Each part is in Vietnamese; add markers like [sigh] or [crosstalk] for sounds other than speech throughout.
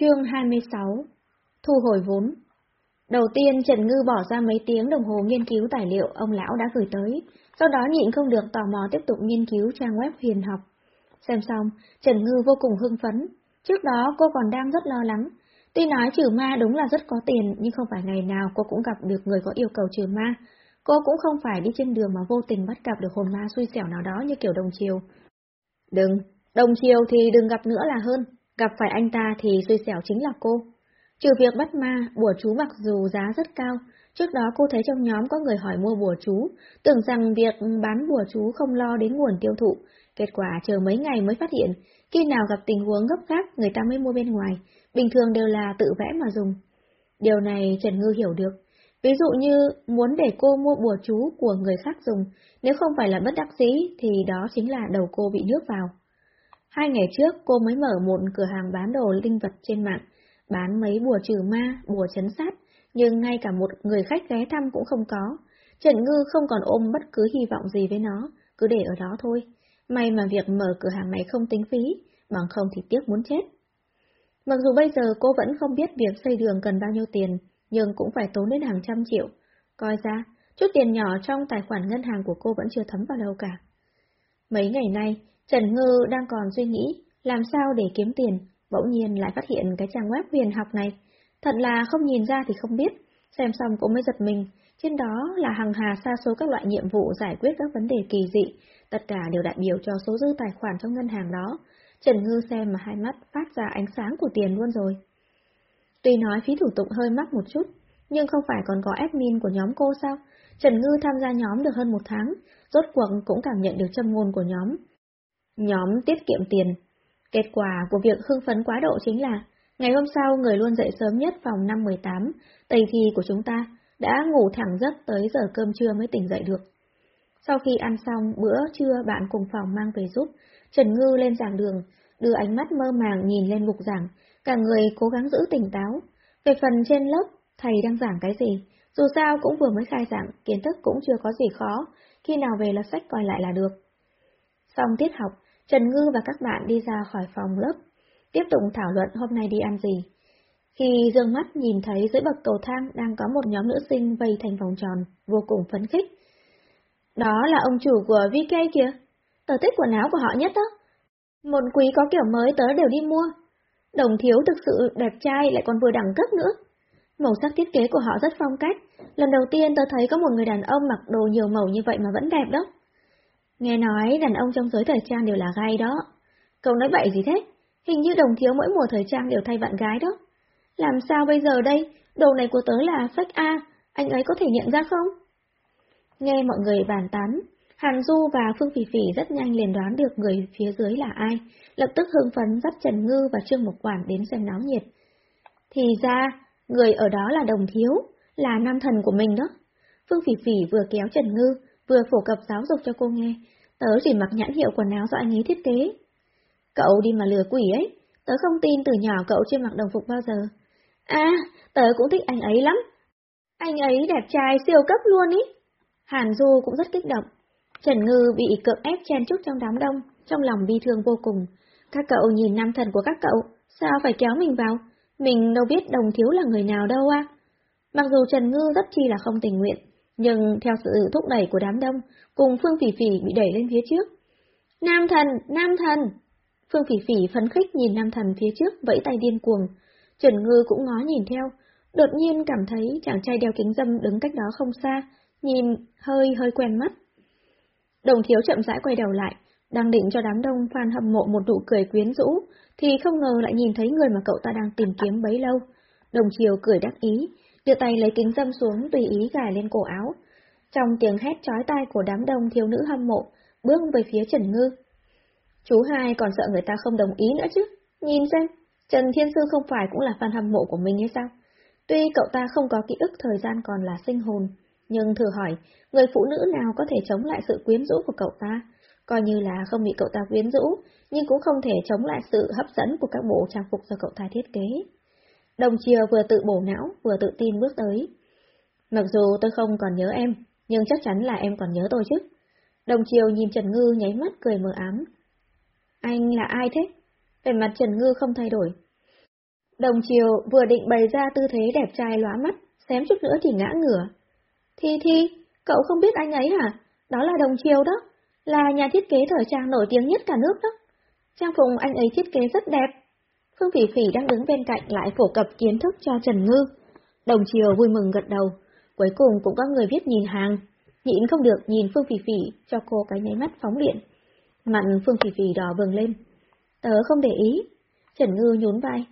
Chương 26 Thu hồi vốn Đầu tiên Trần Ngư bỏ ra mấy tiếng đồng hồ nghiên cứu tài liệu ông lão đã gửi tới, sau đó nhịn không được tò mò tiếp tục nghiên cứu trang web huyền học. Xem xong, Trần Ngư vô cùng hưng phấn. Trước đó cô còn đang rất lo lắng. Tuy nói trừ ma đúng là rất có tiền, nhưng không phải ngày nào cô cũng gặp được người có yêu cầu trừ ma. Cô cũng không phải đi trên đường mà vô tình bắt gặp được hồn ma xui xẻo nào đó như kiểu đồng chiều. Đừng, đồng chiều thì đừng gặp nữa là hơn, gặp phải anh ta thì xui xẻo chính là cô. Trừ việc bắt ma, bùa chú mặc dù giá rất cao, trước đó cô thấy trong nhóm có người hỏi mua bùa chú, tưởng rằng việc bán bùa chú không lo đến nguồn tiêu thụ, kết quả chờ mấy ngày mới phát hiện, khi nào gặp tình huống gấp gáp người ta mới mua bên ngoài, bình thường đều là tự vẽ mà dùng. Điều này Trần Ngư hiểu được. Ví dụ như muốn để cô mua bùa chú của người khác dùng, nếu không phải là bất đắc dĩ thì đó chính là đầu cô bị nước vào. Hai ngày trước cô mới mở một cửa hàng bán đồ linh vật trên mạng, bán mấy bùa trừ ma, bùa chấn sát, nhưng ngay cả một người khách ghé thăm cũng không có. Trần Ngư không còn ôm bất cứ hy vọng gì với nó, cứ để ở đó thôi. May mà việc mở cửa hàng này không tính phí, bằng không thì tiếc muốn chết. Mặc dù bây giờ cô vẫn không biết việc xây đường cần bao nhiêu tiền, nhưng cũng phải tốn đến hàng trăm triệu. Coi ra, chút tiền nhỏ trong tài khoản ngân hàng của cô vẫn chưa thấm vào đâu cả. Mấy ngày nay, Trần Ngư đang còn suy nghĩ làm sao để kiếm tiền, bỗng nhiên lại phát hiện cái trang web huyền học này. Thật là không nhìn ra thì không biết, xem xong cũng mới giật mình, trên đó là hàng hà xa số các loại nhiệm vụ giải quyết các vấn đề kỳ dị, tất cả đều đại biểu cho số dư tài khoản trong ngân hàng đó. Trần Ngư xem mà hai mắt phát ra ánh sáng của tiền luôn rồi. Tuy nói phí thủ tục hơi mắc một chút, nhưng không phải còn có admin của nhóm cô sao? Trần Ngư tham gia nhóm được hơn một tháng, rốt cuộc cũng cảm nhận được châm ngôn của nhóm. Nhóm tiết kiệm tiền, Kết quả của việc hưng phấn quá độ chính là, ngày hôm sau người luôn dậy sớm nhất phòng năm 18, tây thi của chúng ta, đã ngủ thẳng giấc tới giờ cơm trưa mới tỉnh dậy được. Sau khi ăn xong bữa trưa bạn cùng phòng mang về giúp, Trần Ngư lên giảng đường, đưa ánh mắt mơ màng nhìn lên mục giảng, cả người cố gắng giữ tỉnh táo. Về phần trên lớp, thầy đang giảng cái gì, dù sao cũng vừa mới khai giảng, kiến thức cũng chưa có gì khó, khi nào về là sách coi lại là được. Xong tiết học, Trần Ngư và các bạn đi ra khỏi phòng lớp, tiếp tục thảo luận hôm nay đi ăn gì. Khi dương mắt nhìn thấy dưới bậc cầu thang đang có một nhóm nữ sinh vây thành vòng tròn, vô cùng phấn khích. Đó là ông chủ của VK kìa, Tờ thích quần áo của họ nhất đó. Một quý có kiểu mới tớ đều đi mua. Đồng thiếu thực sự đẹp trai lại còn vừa đẳng cấp nữa. Màu sắc thiết kế của họ rất phong cách, lần đầu tiên tớ thấy có một người đàn ông mặc đồ nhiều màu như vậy mà vẫn đẹp đó. Nghe nói đàn ông trong giới thời trang đều là gai đó. Cậu nói bậy gì thế? Hình như đồng thiếu mỗi mùa thời trang đều thay bạn gái đó. Làm sao bây giờ đây? Đồ này của tớ là fake A, anh ấy có thể nhận ra không? Nghe mọi người bàn tán, Hàn Du và Phương Phỉ Phỉ rất nhanh liền đoán được người phía dưới là ai, lập tức hưng phấn dắt Trần Ngư và Trương Mộc Quản đến xem náo nhiệt. Thì ra, người ở đó là đồng thiếu, là nam thần của mình đó. Phương Phỉ Phỉ vừa kéo Trần Ngư, vừa phổ cập giáo dục cho cô nghe, tớ chỉ mặc nhãn hiệu quần áo do anh ấy thiết kế. Cậu đi mà lừa quỷ ấy, tớ không tin từ nhỏ cậu chưa mặc đồng phục bao giờ. À, tớ cũng thích anh ấy lắm. Anh ấy đẹp trai siêu cấp luôn ý. Hàn Du cũng rất kích động. Trần Ngư bị cưỡng ép chen chúc trong đám đông, trong lòng bi thương vô cùng. Các cậu nhìn nam thần của các cậu, sao phải kéo mình vào? Mình đâu biết đồng thiếu là người nào đâu à? Mặc dù Trần Ngư rất chi là không tình nguyện, nhưng theo sự thúc đẩy của đám đông, cùng Phương Phỉ Phỉ bị đẩy lên phía trước. Nam thần, nam thần! Phương Phỉ Phỉ phấn khích nhìn nam thần phía trước vẫy tay điên cuồng. Trần Ngư cũng ngó nhìn theo, đột nhiên cảm thấy chàng trai đeo kính dâm đứng cách đó không xa, nhìn hơi hơi quen mắt. Đồng thiếu chậm rãi quay đầu lại, đang định cho đám đông fan hâm mộ một nụ cười quyến rũ, thì không ngờ lại nhìn thấy người mà cậu ta đang tìm kiếm bấy lâu. Đồng chiều cười đắc ý, đưa tay lấy kính dâm xuống tùy ý gài lên cổ áo. Trong tiếng hét chói tai của đám đông thiếu nữ hâm mộ, bước về phía Trần Ngư. Chú hai còn sợ người ta không đồng ý nữa chứ, nhìn xem, Trần Thiên Sư không phải cũng là fan hâm mộ của mình hay sao? Tuy cậu ta không có ký ức thời gian còn là sinh hồn, nhưng thử hỏi, người phụ nữ nào có thể chống lại sự quyến rũ của cậu ta? Coi như là không bị cậu ta quyến rũ, nhưng cũng không thể chống lại sự hấp dẫn của các bộ trang phục do cậu ta thiết kế. Đồng chiều vừa tự bổ não, vừa tự tin bước tới. Mặc dù tôi không còn nhớ em, nhưng chắc chắn là em còn nhớ tôi chứ. Đồng chiều nhìn Trần Ngư nháy mắt cười mờ ám. Anh là ai thế? Về mặt Trần Ngư không thay đổi. Đồng chiều vừa định bày ra tư thế đẹp trai lóa mắt, xém chút nữa thì ngã ngửa. Thi Thi, cậu không biết anh ấy hả? Đó là đồng chiều đó, là nhà thiết kế thời trang nổi tiếng nhất cả nước đó. Trang phục anh ấy thiết kế rất đẹp. Phương Phỉ Phỉ đang đứng bên cạnh lại phổ cập kiến thức cho Trần Ngư. Đồng chiều vui mừng gật đầu, cuối cùng cũng có người viết nhìn hàng. Nhịn không được nhìn Phương Phỉ Phỉ cho cô cái nháy mắt phóng điện. Mặt Phương Phỉ Phỉ đỏ bừng lên. Tớ không để ý. Trần Ngư nhún vai.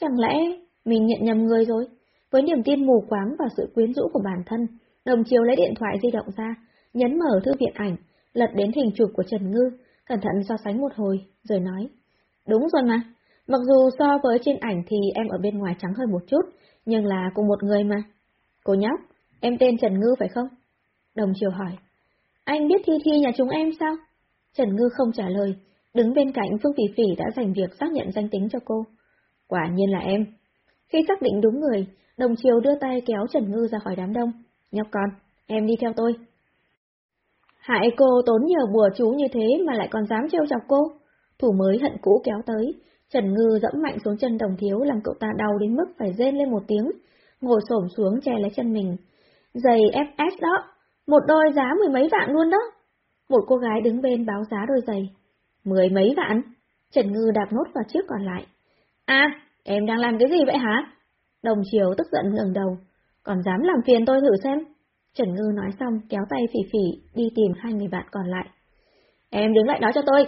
Chẳng lẽ mình nhận nhầm người rồi? Với niềm tin mù quáng và sự quyến rũ của bản thân, đồng chiều lấy điện thoại di động ra, nhấn mở thư viện ảnh, lật đến hình chụp của Trần Ngư, cẩn thận so sánh một hồi, rồi nói. Đúng rồi mà, mặc dù so với trên ảnh thì em ở bên ngoài trắng hơn một chút, nhưng là cùng một người mà. Cô nhóc, em tên Trần Ngư phải không? Đồng chiều hỏi. Anh biết Thi Thi nhà chúng em sao? Trần Ngư không trả lời, đứng bên cạnh Phương Phỉ Phỉ đã dành việc xác nhận danh tính cho cô. Quả nhiên là em. Khi xác định đúng người, đồng chiều đưa tay kéo Trần Ngư ra khỏi đám đông. Nhóc con, em đi theo tôi. Hại cô tốn nhiều bùa chú như thế mà lại còn dám trêu chọc cô. Thủ mới hận cũ kéo tới, Trần Ngư dẫm mạnh xuống chân đồng thiếu làm cậu ta đau đến mức phải rên lên một tiếng, ngồi xổm xuống che lấy chân mình. Giày FS đó, một đôi giá mười mấy vạn luôn đó. Một cô gái đứng bên báo giá đôi giày. Mười mấy vạn? Trần Ngư đạp nốt vào chiếc còn lại. À, em đang làm cái gì vậy hả? Đồng chiều tức giận ngẩng đầu. Còn dám làm phiền tôi thử xem. Trần Ngư nói xong kéo tay phỉ phỉ đi tìm hai người bạn còn lại. Em đứng lại đó cho tôi.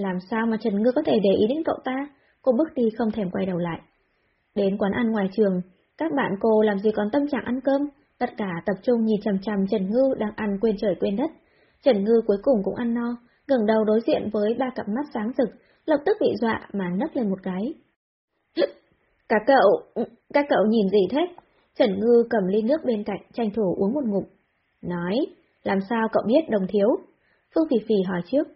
Làm sao mà Trần Ngư có thể để ý đến cậu ta? Cô bước đi không thèm quay đầu lại. Đến quán ăn ngoài trường, các bạn cô làm gì còn tâm trạng ăn cơm, tất cả tập trung nhìn chằm chằm Trần Ngư đang ăn quên trời quên đất. Trần Ngư cuối cùng cũng ăn no, ngẩng đầu đối diện với ba cặp mắt sáng rực, lập tức bị dọa mà nấc lên một cái. Các cậu, các cậu nhìn gì thế? Trần Ngư cầm ly nước bên cạnh, tranh thủ uống một ngụm. Nói, làm sao cậu biết đồng thiếu? Phương Phỉ Phỉ hỏi trước.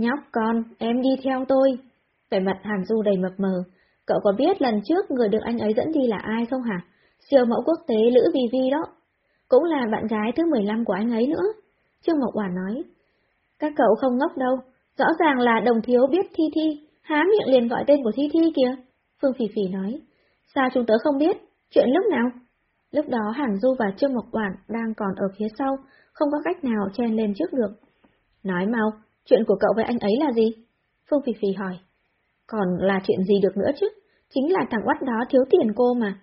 Nhóc con, em đi theo tôi. Vẻ mặt Hàn Du đầy mập mờ. Cậu có biết lần trước người được anh ấy dẫn đi là ai không hả? Siêu mẫu quốc tế Lữ Vi Vi đó. Cũng là bạn gái thứ 15 của anh ấy nữa. Trương Mộc Quả nói. Các cậu không ngốc đâu. Rõ ràng là đồng thiếu biết Thi Thi, há miệng liền gọi tên của Thi Thi kìa. Phương Phỉ Phỉ nói. Sao chúng tớ không biết? Chuyện lúc nào? Lúc đó Hàn Du và Trương Mộc Quản đang còn ở phía sau, không có cách nào chen lên trước được. Nói mau, chuyện của cậu với anh ấy là gì? Phương Phi Phi hỏi. Còn là chuyện gì được nữa chứ? Chính là thằng oắt đó thiếu tiền cô mà.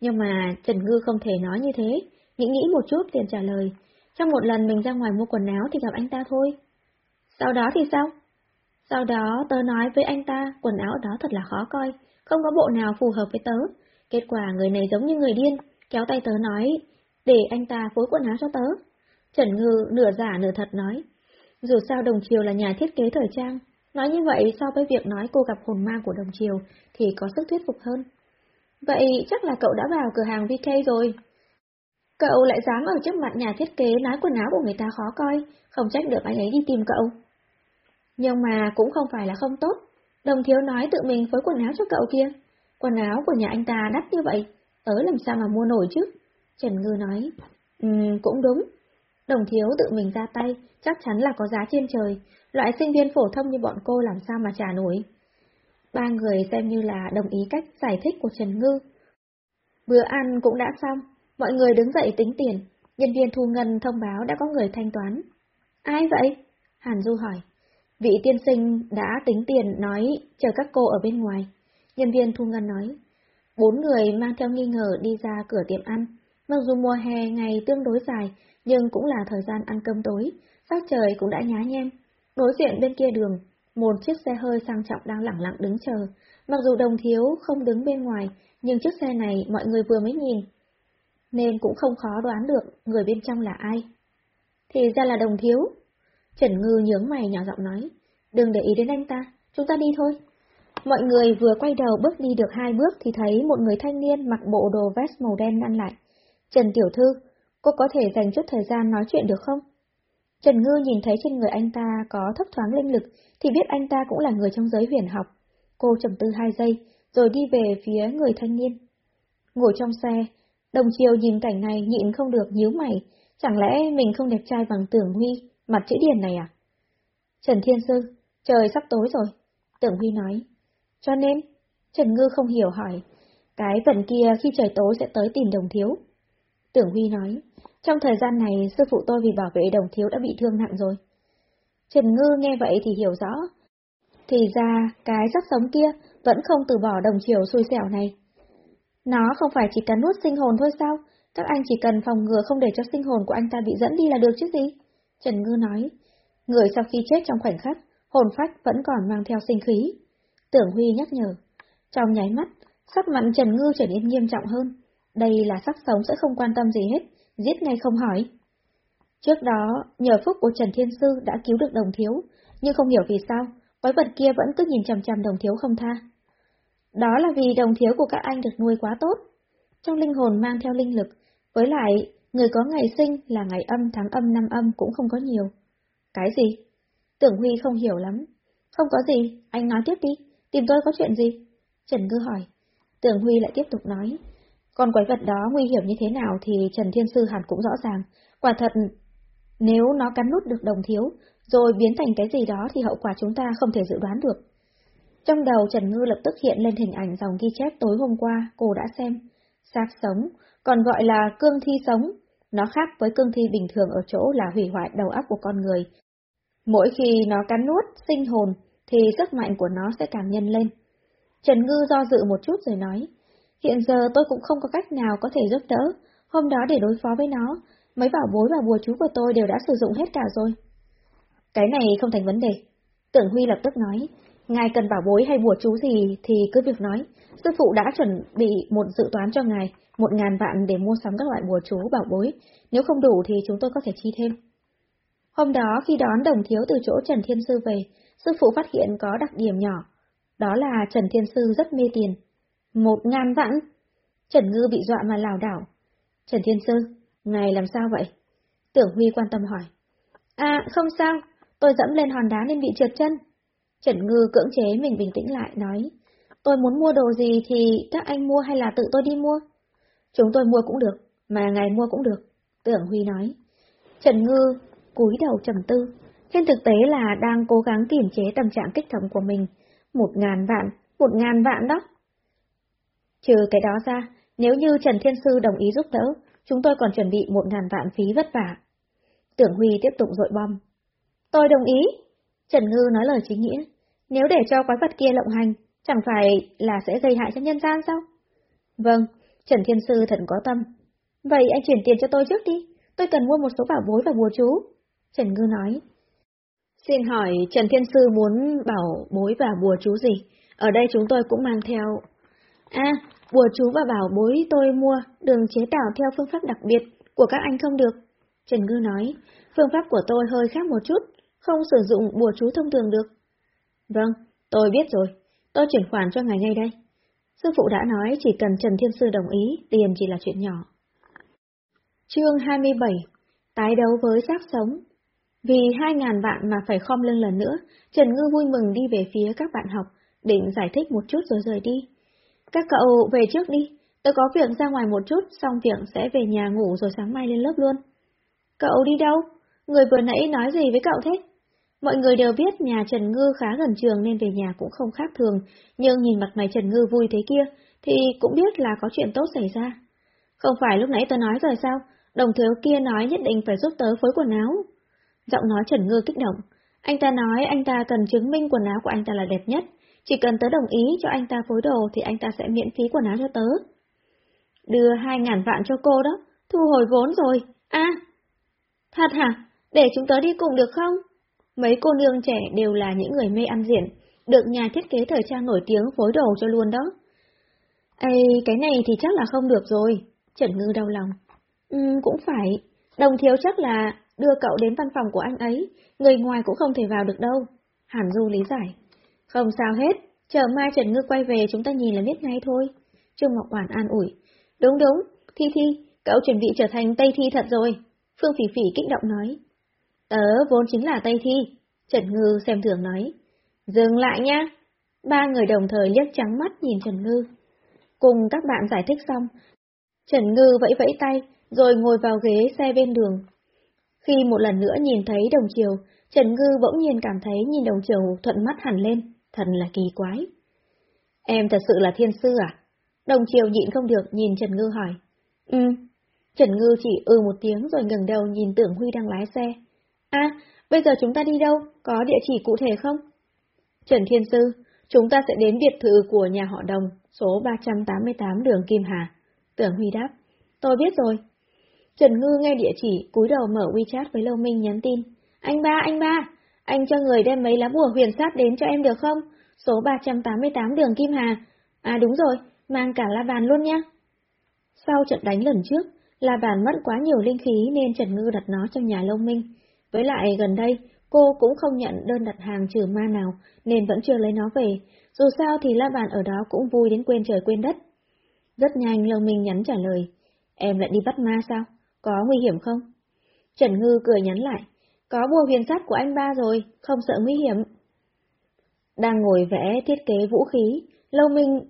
Nhưng mà Trần Ngư không thể nói như thế, nghĩ nghĩ một chút liền trả lời. Trong một lần mình ra ngoài mua quần áo thì gặp anh ta thôi. Sau đó thì sao? Sau đó tớ nói với anh ta quần áo đó thật là khó coi, không có bộ nào phù hợp với tớ. Kết quả người này giống như người điên, kéo tay tớ nói, để anh ta phối quần áo cho tớ. Trần Ngư nửa giả nửa thật nói, dù sao Đồng Triều là nhà thiết kế thời trang, nói như vậy so với việc nói cô gặp hồn ma của Đồng Triều thì có sức thuyết phục hơn. Vậy chắc là cậu đã vào cửa hàng VK rồi. Cậu lại dám ở trước mặt nhà thiết kế nói quần áo của người ta khó coi, không trách được anh ấy đi tìm cậu. Nhưng mà cũng không phải là không tốt. Đồng thiếu nói tự mình phối quần áo cho cậu kia. Quần áo của nhà anh ta đắt như vậy, tớ làm sao mà mua nổi chứ? Trần Ngư nói, ừ, cũng đúng. Đồng thiếu tự mình ra tay, chắc chắn là có giá trên trời, loại sinh viên phổ thông như bọn cô làm sao mà trả nổi. Ba người xem như là đồng ý cách giải thích của Trần Ngư. Bữa ăn cũng đã xong, mọi người đứng dậy tính tiền, nhân viên thu ngân thông báo đã có người thanh toán. Ai vậy? Hàn Du hỏi. Vị tiên sinh đã tính tiền nói chờ các cô ở bên ngoài. Nhân viên thu ngân nói. Bốn người mang theo nghi ngờ đi ra cửa tiệm ăn. Mặc dù mùa hè ngày tương đối dài, nhưng cũng là thời gian ăn cơm tối, sắc trời cũng đã nhá nhem. Đối diện bên kia đường, một chiếc xe hơi sang trọng đang lẳng lặng đứng chờ. Mặc dù đồng thiếu không đứng bên ngoài, nhưng chiếc xe này mọi người vừa mới nhìn, nên cũng không khó đoán được người bên trong là ai. Thì ra là đồng thiếu. Trần Ngư nhướng mày nhỏ giọng nói, đừng để ý đến anh ta, chúng ta đi thôi. Mọi người vừa quay đầu bước đi được hai bước thì thấy một người thanh niên mặc bộ đồ vest màu đen ngăn lại. Trần Tiểu Thư, cô có thể dành chút thời gian nói chuyện được không? Trần Ngư nhìn thấy trên người anh ta có thấp thoáng linh lực thì biết anh ta cũng là người trong giới huyền học. Cô trầm tư hai giây, rồi đi về phía người thanh niên. Ngồi trong xe, đồng chiều nhìn cảnh này nhịn không được nhíu mày, chẳng lẽ mình không đẹp trai bằng tưởng huy, mặt chữ điền này à? Trần Thiên Sư, trời sắp tối rồi. Tưởng Huy nói, cho nên, Trần Ngư không hiểu hỏi, cái vận kia khi trời tối sẽ tới tìm đồng thiếu. Tưởng Huy nói, trong thời gian này sư phụ tôi vì bảo vệ đồng thiếu đã bị thương nặng rồi. Trần Ngư nghe vậy thì hiểu rõ. Thì ra, cái sắc sống kia vẫn không từ bỏ đồng chiều xui xẻo này. Nó không phải chỉ cần nuốt sinh hồn thôi sao? Các anh chỉ cần phòng ngừa không để cho sinh hồn của anh ta bị dẫn đi là được chứ gì? Trần Ngư nói. Người sau khi chết trong khoảnh khắc, hồn phách vẫn còn mang theo sinh khí. Tưởng Huy nhắc nhở. Trong nháy mắt, sắc mặt Trần Ngư trở nên nghiêm trọng hơn. Đây là sắc sống sẽ không quan tâm gì hết, giết ngay không hỏi. Trước đó, nhờ phúc của Trần Thiên Sư đã cứu được đồng thiếu, nhưng không hiểu vì sao, quái vật kia vẫn cứ nhìn chằm chằm đồng thiếu không tha. Đó là vì đồng thiếu của các anh được nuôi quá tốt. Trong linh hồn mang theo linh lực, với lại, người có ngày sinh là ngày âm tháng âm năm âm cũng không có nhiều. Cái gì? Tưởng Huy không hiểu lắm. Không có gì, anh nói tiếp đi, tìm tôi có chuyện gì? Trần Ngư hỏi. Tưởng Huy lại tiếp tục nói. Con quái vật đó nguy hiểm như thế nào thì Trần Thiên Sư hẳn cũng rõ ràng. Quả thật, nếu nó cắn nút được đồng thiếu, rồi biến thành cái gì đó thì hậu quả chúng ta không thể dự đoán được. Trong đầu Trần Ngư lập tức hiện lên hình ảnh dòng ghi chép tối hôm qua cô đã xem. Sạc sống, còn gọi là cương thi sống. Nó khác với cương thi bình thường ở chỗ là hủy hoại đầu óc của con người. Mỗi khi nó cắn nuốt, sinh hồn, thì sức mạnh của nó sẽ càng nhân lên. Trần Ngư do dự một chút rồi nói, hiện giờ tôi cũng không có cách nào có thể giúp đỡ, hôm đó để đối phó với nó, mấy bảo bối và bùa chú của tôi đều đã sử dụng hết cả rồi. Cái này không thành vấn đề. Tưởng Huy lập tức nói, ngài cần bảo bối hay bùa chú gì thì cứ việc nói, sư phụ đã chuẩn bị một dự toán cho ngài, một ngàn vạn để mua sắm các loại bùa chú bảo bối, nếu không đủ thì chúng tôi có thể chi thêm. Hôm đó khi đón đồng thiếu từ chỗ Trần Thiên Sư về, sư phụ phát hiện có đặc điểm nhỏ, đó là Trần Thiên Sư rất mê tiền. Một ngàn vạn! Trần Ngư bị dọa mà lảo đảo. Trần Thiên Sư, ngài làm sao vậy? Tưởng Huy quan tâm hỏi. À, không sao, tôi dẫm lên hòn đá nên bị trượt chân. Trần Ngư cưỡng chế mình bình tĩnh lại, nói. Tôi muốn mua đồ gì thì các anh mua hay là tự tôi đi mua? Chúng tôi mua cũng được, mà ngài mua cũng được, Tưởng Huy nói. Trần Ngư cúi đầu trầm tư, trên thực tế là đang cố gắng kiềm chế tâm trạng kích động của mình. Một ngàn vạn, một ngàn vạn đó. Trừ cái đó ra, nếu như Trần Thiên Sư đồng ý giúp đỡ, chúng tôi còn chuẩn bị một ngàn vạn phí vất vả. Tưởng Huy tiếp tục dội bom. Tôi đồng ý. Trần Ngư nói lời chính nghĩa. Nếu để cho quái vật kia lộng hành, chẳng phải là sẽ gây hại cho nhân gian sao? Vâng, Trần Thiên Sư thật có tâm. Vậy anh chuyển tiền cho tôi trước đi, tôi cần mua một số bảo bối và bùa chú. Trần Ngư nói. Xin hỏi Trần Thiên Sư muốn bảo bối và bùa chú gì? Ở đây chúng tôi cũng mang theo... À, bùa chú và bảo bối tôi mua đường chế tạo theo phương pháp đặc biệt của các anh không được. Trần Ngư nói, phương pháp của tôi hơi khác một chút, không sử dụng bùa chú thông thường được. Vâng, tôi biết rồi, tôi chuyển khoản cho ngài ngay đây. Sư phụ đã nói chỉ cần Trần Thiên Sư đồng ý, tiền chỉ là chuyện nhỏ. Chương 27 Tái đấu với xác sống Vì hai ngàn vạn mà phải khom lưng lần nữa, Trần Ngư vui mừng đi về phía các bạn học, định giải thích một chút rồi rời đi. Các cậu về trước đi, tôi có việc ra ngoài một chút, xong việc sẽ về nhà ngủ rồi sáng mai lên lớp luôn. Cậu đi đâu? Người vừa nãy nói gì với cậu thế? Mọi người đều biết nhà Trần Ngư khá gần trường nên về nhà cũng không khác thường, nhưng nhìn mặt mày Trần Ngư vui thế kia, thì cũng biết là có chuyện tốt xảy ra. Không phải lúc nãy tôi nói rồi sao, đồng thiếu kia nói nhất định phải giúp tớ phối quần áo. Giọng nói Trần Ngư kích động, anh ta nói anh ta cần chứng minh quần áo của anh ta là đẹp nhất, chỉ cần tớ đồng ý cho anh ta phối đồ thì anh ta sẽ miễn phí quần áo cho tớ. Đưa hai ngàn vạn cho cô đó, thu hồi vốn rồi, a à, Thật hả? Để chúng tớ đi cùng được không? Mấy cô nương trẻ đều là những người mê ăn diện, được nhà thiết kế thời trang nổi tiếng phối đồ cho luôn đó. Ê, cái này thì chắc là không được rồi, Trần Ngư đau lòng. Ừ, cũng phải, đồng thiếu chắc là đưa cậu đến văn phòng của anh ấy, người ngoài cũng không thể vào được đâu. Hàn Du lý giải. Không sao hết, chờ mai Trần Ngư quay về chúng ta nhìn là biết ngay thôi. Trương Ngọc Quản an ủi. Đúng đúng, Thi Thi, cậu chuẩn bị trở thành Tây Thi thật rồi. Phương Phỉ Phỉ kích động nói. Tớ vốn chính là Tây Thi, Trần Ngư xem thường nói. Dừng lại nha! Ba người đồng thời liếc trắng mắt nhìn Trần Ngư. Cùng các bạn giải thích xong, Trần Ngư vẫy vẫy tay, rồi ngồi vào ghế xe bên đường. Khi một lần nữa nhìn thấy đồng chiều, Trần Ngư bỗng nhiên cảm thấy nhìn đồng chiều thuận mắt hẳn lên, thật là kỳ quái. Em thật sự là thiên sư à? Đồng chiều nhịn không được nhìn Trần Ngư hỏi. Ừ. Trần Ngư chỉ ư một tiếng rồi ngẩng đầu nhìn Tưởng Huy đang lái xe. À, bây giờ chúng ta đi đâu? Có địa chỉ cụ thể không? Trần Thiên Sư, chúng ta sẽ đến biệt thự của nhà họ Đồng, số 388 đường Kim Hà. Tưởng Huy đáp. Tôi biết rồi. Trần Ngư nghe địa chỉ, cúi đầu mở WeChat với Lâu Minh nhắn tin. Anh ba, anh ba, anh cho người đem mấy lá bùa huyền sát đến cho em được không? Số 388 đường Kim Hà. À đúng rồi, mang cả la bàn luôn nhé. Sau trận đánh lần trước, la bàn mất quá nhiều linh khí nên Trần Ngư đặt nó trong nhà Long Minh. Với lại gần đây, cô cũng không nhận đơn đặt hàng trừ ma nào nên vẫn chưa lấy nó về. Dù sao thì la bàn ở đó cũng vui đến quên trời quên đất. Rất nhanh Long Minh nhắn trả lời. Em lại đi bắt ma sao? Có nguy hiểm không? Trần Ngư cười nhắn lại. Có bùa huyền sắt của anh ba rồi, không sợ nguy hiểm. Đang ngồi vẽ thiết kế vũ khí, Lâu Minh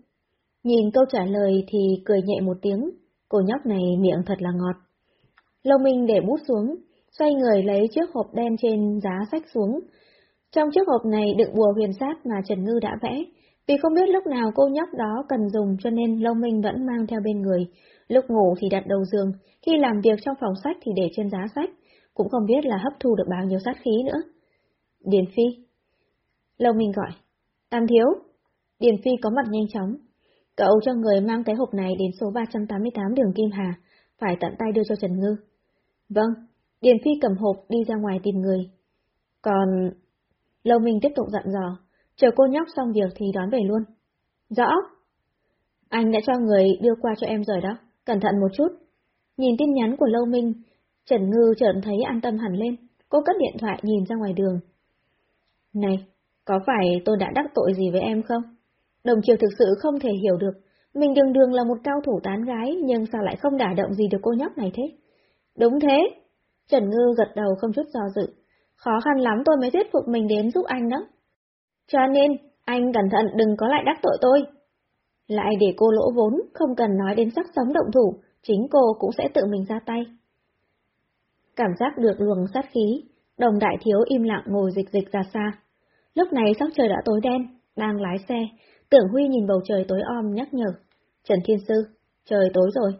nhìn câu trả lời thì cười nhẹ một tiếng, cô nhóc này miệng thật là ngọt. Lâu Minh để bút xuống, xoay người lấy chiếc hộp đen trên giá sách xuống. Trong chiếc hộp này đựng bùa huyền sát mà Trần Ngư đã vẽ, vì không biết lúc nào cô nhóc đó cần dùng cho nên Lâu Minh vẫn mang theo bên người, lúc ngủ thì đặt đầu giường, khi làm việc trong phòng sách thì để trên giá sách, cũng không biết là hấp thu được bao nhiêu sát khí nữa. Điền Phi. Lâu Minh gọi. Tam Thiếu. Điền Phi có mặt nhanh chóng. Cậu cho người mang cái hộp này đến số 388 đường Kim Hà, phải tận tay đưa cho Trần Ngư. Vâng, Điền Phi cầm hộp đi ra ngoài tìm người. Còn... Lâu Minh tiếp tục dặn dò, chờ cô nhóc xong việc thì đón về luôn. Rõ. Anh đã cho người đưa qua cho em rồi đó, cẩn thận một chút. Nhìn tin nhắn của Lâu Minh, Trần Ngư chợt thấy an tâm hẳn lên, cô cất điện thoại nhìn ra ngoài đường. Này, có phải tôi đã đắc tội gì với em không? Đồng chiều thực sự không thể hiểu được, mình đường đường là một cao thủ tán gái nhưng sao lại không đả động gì được cô nhóc này thế? Đúng thế. Trần Ngư gật đầu không chút do dự. Khó khăn lắm tôi mới thuyết phục mình đến giúp anh đó. Cho nên, anh cẩn thận đừng có lại đắc tội tôi. Lại để cô lỗ vốn, không cần nói đến sắc sống động thủ, chính cô cũng sẽ tự mình ra tay. Cảm giác được luồng sát khí, đồng đại thiếu im lặng ngồi dịch dịch ra xa. Lúc này sắc trời đã tối đen, đang lái xe, tưởng Huy nhìn bầu trời tối om nhắc nhở. Trần Thiên Sư, trời tối rồi.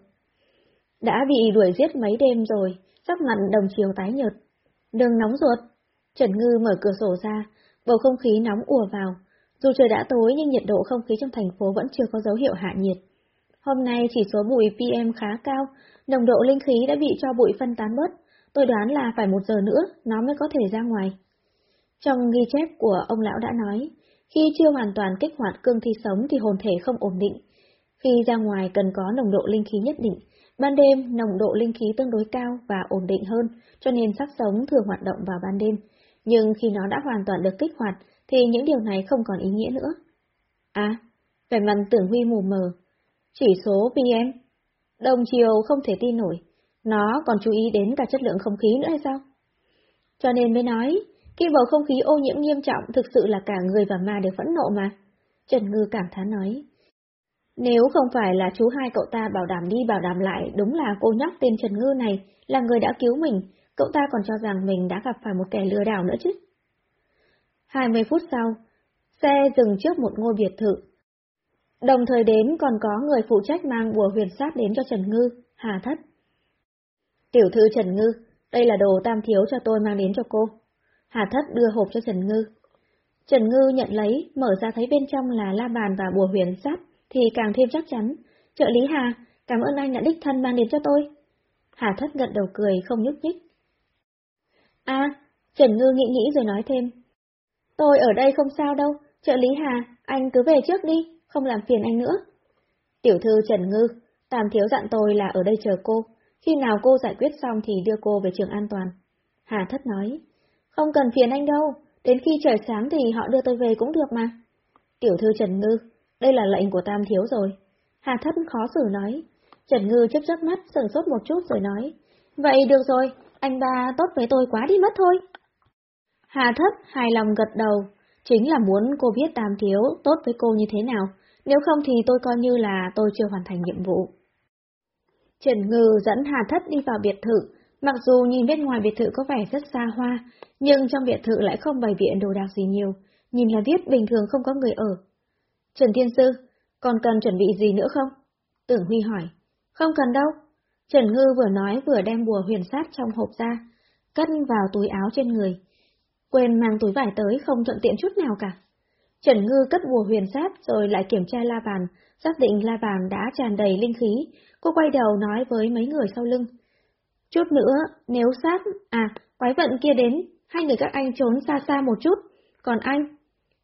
Đã bị đuổi giết mấy đêm rồi, sắc mặt đồng chiều tái nhợt. Đừng nóng ruột. Trần Ngư mở cửa sổ ra, bầu không khí nóng ùa vào. Dù trời đã tối nhưng nhiệt độ không khí trong thành phố vẫn chưa có dấu hiệu hạ nhiệt. Hôm nay chỉ số bụi PM khá cao, nồng độ linh khí đã bị cho bụi phân tán bớt, tôi đoán là phải một giờ nữa nó mới có thể ra ngoài. Trong ghi chép của ông lão đã nói, khi chưa hoàn toàn kích hoạt cương thi sống thì hồn thể không ổn định. Khi ra ngoài cần có nồng độ linh khí nhất định, ban đêm nồng độ linh khí tương đối cao và ổn định hơn, cho nên sắc sống thường hoạt động vào ban đêm. Nhưng khi nó đã hoàn toàn được kích hoạt, thì những điều này không còn ý nghĩa nữa. À, vẻ mặt tưởng huy mù mờ. Chỉ số PM. Đồng chiều không thể tin nổi. Nó còn chú ý đến cả chất lượng không khí nữa hay sao? Cho nên mới nói, khi bầu không khí ô nhiễm nghiêm trọng thực sự là cả người và ma đều phẫn nộ mà. Trần Ngư cảm thán nói. Nếu không phải là chú hai cậu ta bảo đảm đi bảo đảm lại đúng là cô nhóc tên Trần Ngư này là người đã cứu mình, cậu ta còn cho rằng mình đã gặp phải một kẻ lừa đảo nữa chứ. 20 phút sau, xe dừng trước một ngôi biệt thự. Đồng thời đến còn có người phụ trách mang bùa huyền sát đến cho Trần Ngư, Hà Thất. Tiểu thư Trần Ngư, đây là đồ tam thiếu cho tôi mang đến cho cô. Hà Thất đưa hộp cho Trần Ngư. Trần Ngư nhận lấy, mở ra thấy bên trong là la bàn và bùa huyền sắt, thì càng thêm chắc chắn. Trợ lý Hà, cảm ơn anh đã đích thân mang đến cho tôi. Hà Thất gật đầu cười không nhúc nhích. À, Trần Ngư nghĩ nghĩ rồi nói thêm. Tôi ở đây không sao đâu, trợ lý Hà, anh cứ về trước đi, không làm phiền anh nữa. Tiểu thư Trần Ngư, Tam Thiếu dặn tôi là ở đây chờ cô, khi nào cô giải quyết xong thì đưa cô về trường an toàn. Hà Thất nói, không cần phiền anh đâu, đến khi trời sáng thì họ đưa tôi về cũng được mà. Tiểu thư Trần Ngư, đây là lệnh của Tam Thiếu rồi. Hà Thất khó xử nói. Trần Ngư chấp chớp mắt, sừng sốt một chút rồi nói. Vậy được rồi, anh ba tốt với tôi quá đi mất thôi. Hà Thất hài lòng gật đầu, chính là muốn cô biết Tam Thiếu tốt với cô như thế nào, nếu không thì tôi coi như là tôi chưa hoàn thành nhiệm vụ. Trần Ngư dẫn Hà Thất đi vào biệt thự, mặc dù nhìn bên ngoài biệt thự có vẻ rất xa hoa, nhưng trong biệt thự lại không bày biện đồ đạc gì nhiều, nhìn là biết bình thường không có người ở. Trần Thiên Sư, Còn cần chuẩn bị gì nữa không? Tưởng Huy hỏi. Không cần đâu. Trần Ngư vừa nói vừa đem bùa huyền sát trong hộp ra, cất vào túi áo trên người. Quên mang túi vải tới không thuận tiện chút nào cả. Trần Ngư cất bùa huyền sát rồi lại kiểm tra la bàn, xác định la bàn đã tràn đầy linh khí. Cô quay đầu nói với mấy người sau lưng. Chút nữa, nếu sát, à, quái vận kia đến, hai người các anh trốn xa xa một chút. Còn anh?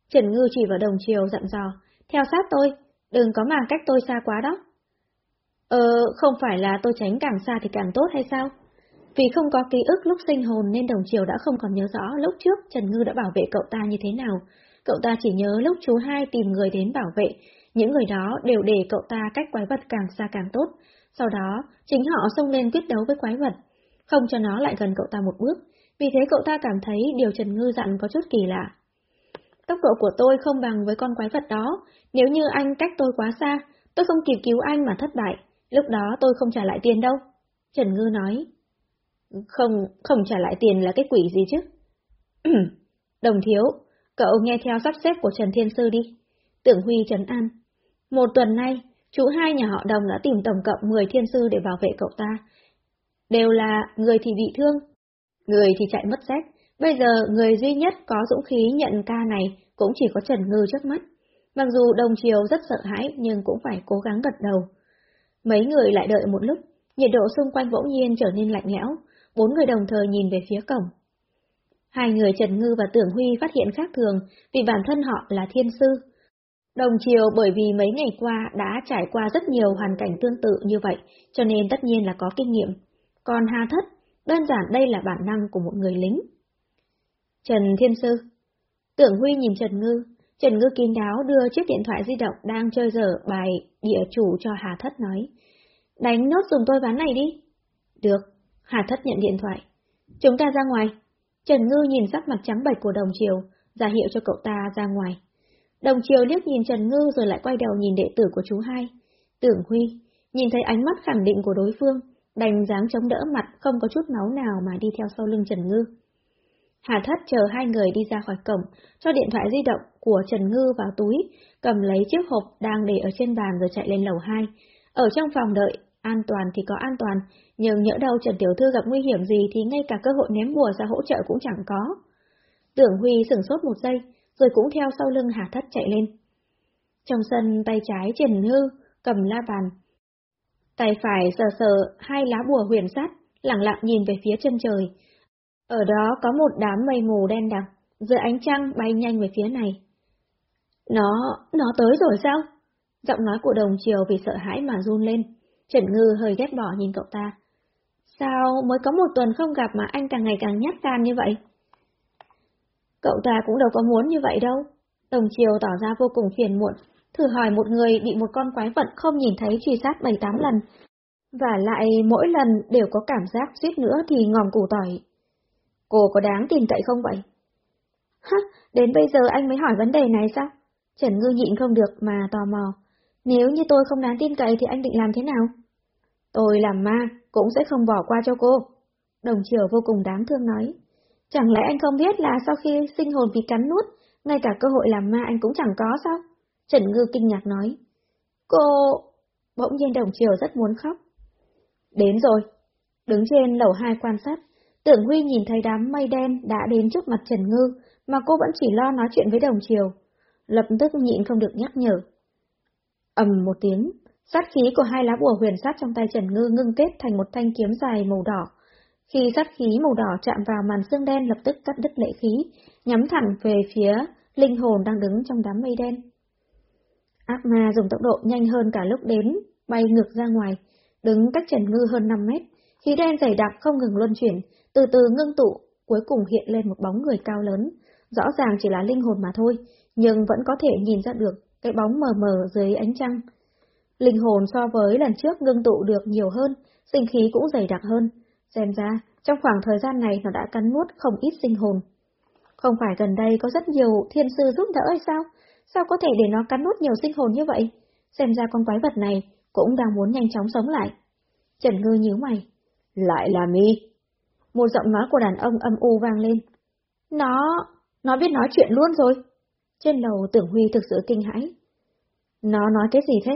Trần Ngư chỉ vào đồng chiều dặn dò, theo sát tôi, đừng có mà cách tôi xa quá đó. Ờ, không phải là tôi tránh càng xa thì càng tốt hay sao? Vì không có ký ức lúc sinh hồn nên đồng chiều đã không còn nhớ rõ lúc trước Trần Ngư đã bảo vệ cậu ta như thế nào. Cậu ta chỉ nhớ lúc chú hai tìm người đến bảo vệ, những người đó đều để cậu ta cách quái vật càng xa càng tốt. Sau đó, chính họ xông lên quyết đấu với quái vật, không cho nó lại gần cậu ta một bước. Vì thế cậu ta cảm thấy điều Trần Ngư dặn có chút kỳ lạ. Tốc độ của tôi không bằng với con quái vật đó, nếu như anh cách tôi quá xa, tôi không kịp cứu anh mà thất bại, lúc đó tôi không trả lại tiền đâu. Trần Ngư nói. Không, không trả lại tiền là cái quỷ gì chứ? [clears throat] Đồng thiếu, cậu nghe theo sắp xếp của Trần Thiên Sư đi. Tưởng Huy Trần An. Một tuần nay, chú hai nhà họ Đồng đã tìm tổng cộng 10 thiên sư để bảo vệ cậu ta. Đều là người thì bị thương, người thì chạy mất rách. Bây giờ người duy nhất có dũng khí nhận ca này cũng chỉ có Trần Ngư trước mắt. Mặc dù đồng chiều rất sợ hãi nhưng cũng phải cố gắng gật đầu. Mấy người lại đợi một lúc, nhiệt độ xung quanh bỗng nhiên trở nên lạnh lẽo, bốn người đồng thời nhìn về phía cổng. Hai người Trần Ngư và Tưởng Huy phát hiện khác thường vì bản thân họ là thiên sư. Đồng chiều bởi vì mấy ngày qua đã trải qua rất nhiều hoàn cảnh tương tự như vậy, cho nên tất nhiên là có kinh nghiệm. Còn Hà Thất, đơn giản đây là bản năng của một người lính. Trần Thiên Sư Tưởng Huy nhìn Trần Ngư, Trần Ngư kín đáo đưa chiếc điện thoại di động đang chơi dở bài địa chủ cho Hà Thất nói. Đánh nốt dùng tôi ván này đi. Được, Hà Thất nhận điện thoại. Chúng ta ra ngoài. Trần Ngư nhìn sắc mặt trắng bệch của Đồng chiều, ra hiệu cho cậu ta ra ngoài. Đồng chiều liếc nhìn Trần Ngư rồi lại quay đầu nhìn đệ tử của chú hai. Tưởng Huy, nhìn thấy ánh mắt khẳng định của đối phương, đành dáng chống đỡ mặt không có chút máu nào mà đi theo sau lưng Trần Ngư. Hà Thất chờ hai người đi ra khỏi cổng, cho điện thoại di động của Trần Ngư vào túi, cầm lấy chiếc hộp đang để ở trên bàn rồi chạy lên lầu 2. Ở trong phòng đợi, an toàn thì có an toàn, nhưng nhỡ đâu Trần Tiểu Thư gặp nguy hiểm gì thì ngay cả cơ hội ném bùa ra hỗ trợ cũng chẳng có. Tưởng Huy sửng sốt một giây, rồi cũng theo sau lưng Hà Thất chạy lên. Trong sân tay trái Trần hư cầm la bàn. Tay phải sờ sờ hai lá bùa huyền sắt, lặng lặng nhìn về phía chân trời, ở đó có một đám mây mù đen đặc, dưới ánh trăng bay nhanh về phía này. Nó, nó tới rồi sao? Giọng nói của đồng chiều vì sợ hãi mà run lên. Trần Ngư hơi ghét bỏ nhìn cậu ta. Sao mới có một tuần không gặp mà anh càng ngày càng nhát gan như vậy? Cậu ta cũng đâu có muốn như vậy đâu. Đồng chiều tỏ ra vô cùng phiền muộn, thử hỏi một người bị một con quái vật không nhìn thấy truy sát 7-8 lần. Và lại mỗi lần đều có cảm giác suýt nữa thì ngòm củ tỏi. Cô có đáng tin cậy không vậy? Hả, đến bây giờ anh mới hỏi vấn đề này sao? Trần Ngư nhịn không được mà tò mò. Nếu như tôi không đáng tin cậy thì anh định làm thế nào? Tôi làm ma, cũng sẽ không bỏ qua cho cô. Đồng chiều vô cùng đáng thương nói. Chẳng lẽ anh không biết là sau khi sinh hồn bị cắn nuốt, ngay cả cơ hội làm ma anh cũng chẳng có sao? Trần Ngư kinh ngạc nói. Cô... Bỗng nhiên đồng chiều rất muốn khóc. Đến rồi. Đứng trên lầu hai quan sát, Tưởng Huy nhìn thấy đám mây đen đã đến trước mặt Trần Ngư, mà cô vẫn chỉ lo nói chuyện với đồng chiều. Lập tức nhịn không được nhắc nhở. ầm một tiếng, sát khí của hai lá bùa huyền sát trong tay Trần Ngư ngưng kết thành một thanh kiếm dài màu đỏ. Khi sát khí màu đỏ chạm vào màn xương đen lập tức cắt đứt lệ khí, nhắm thẳng về phía linh hồn đang đứng trong đám mây đen. Ác ma dùng tốc độ nhanh hơn cả lúc đến, bay ngược ra ngoài, đứng cách Trần Ngư hơn 5 mét, khí đen dày đặc không ngừng luân chuyển, từ từ ngưng tụ, cuối cùng hiện lên một bóng người cao lớn, rõ ràng chỉ là linh hồn mà thôi, nhưng vẫn có thể nhìn ra được cái bóng mờ mờ dưới ánh trăng. Linh hồn so với lần trước ngưng tụ được nhiều hơn, sinh khí cũng dày đặc hơn, xem ra trong khoảng thời gian này nó đã cắn nuốt không ít sinh hồn. Không phải gần đây có rất nhiều thiên sư giúp đỡ hay sao? Sao có thể để nó cắn nuốt nhiều sinh hồn như vậy? Xem ra con quái vật này cũng đang muốn nhanh chóng sống lại. Trần Ngư nhíu mày. Lại là mi một giọng nói của đàn ông âm u vang lên. Nó, nó biết nói chuyện luôn rồi. Trên lầu tưởng Huy thực sự kinh hãi. Nó nói cái gì thế?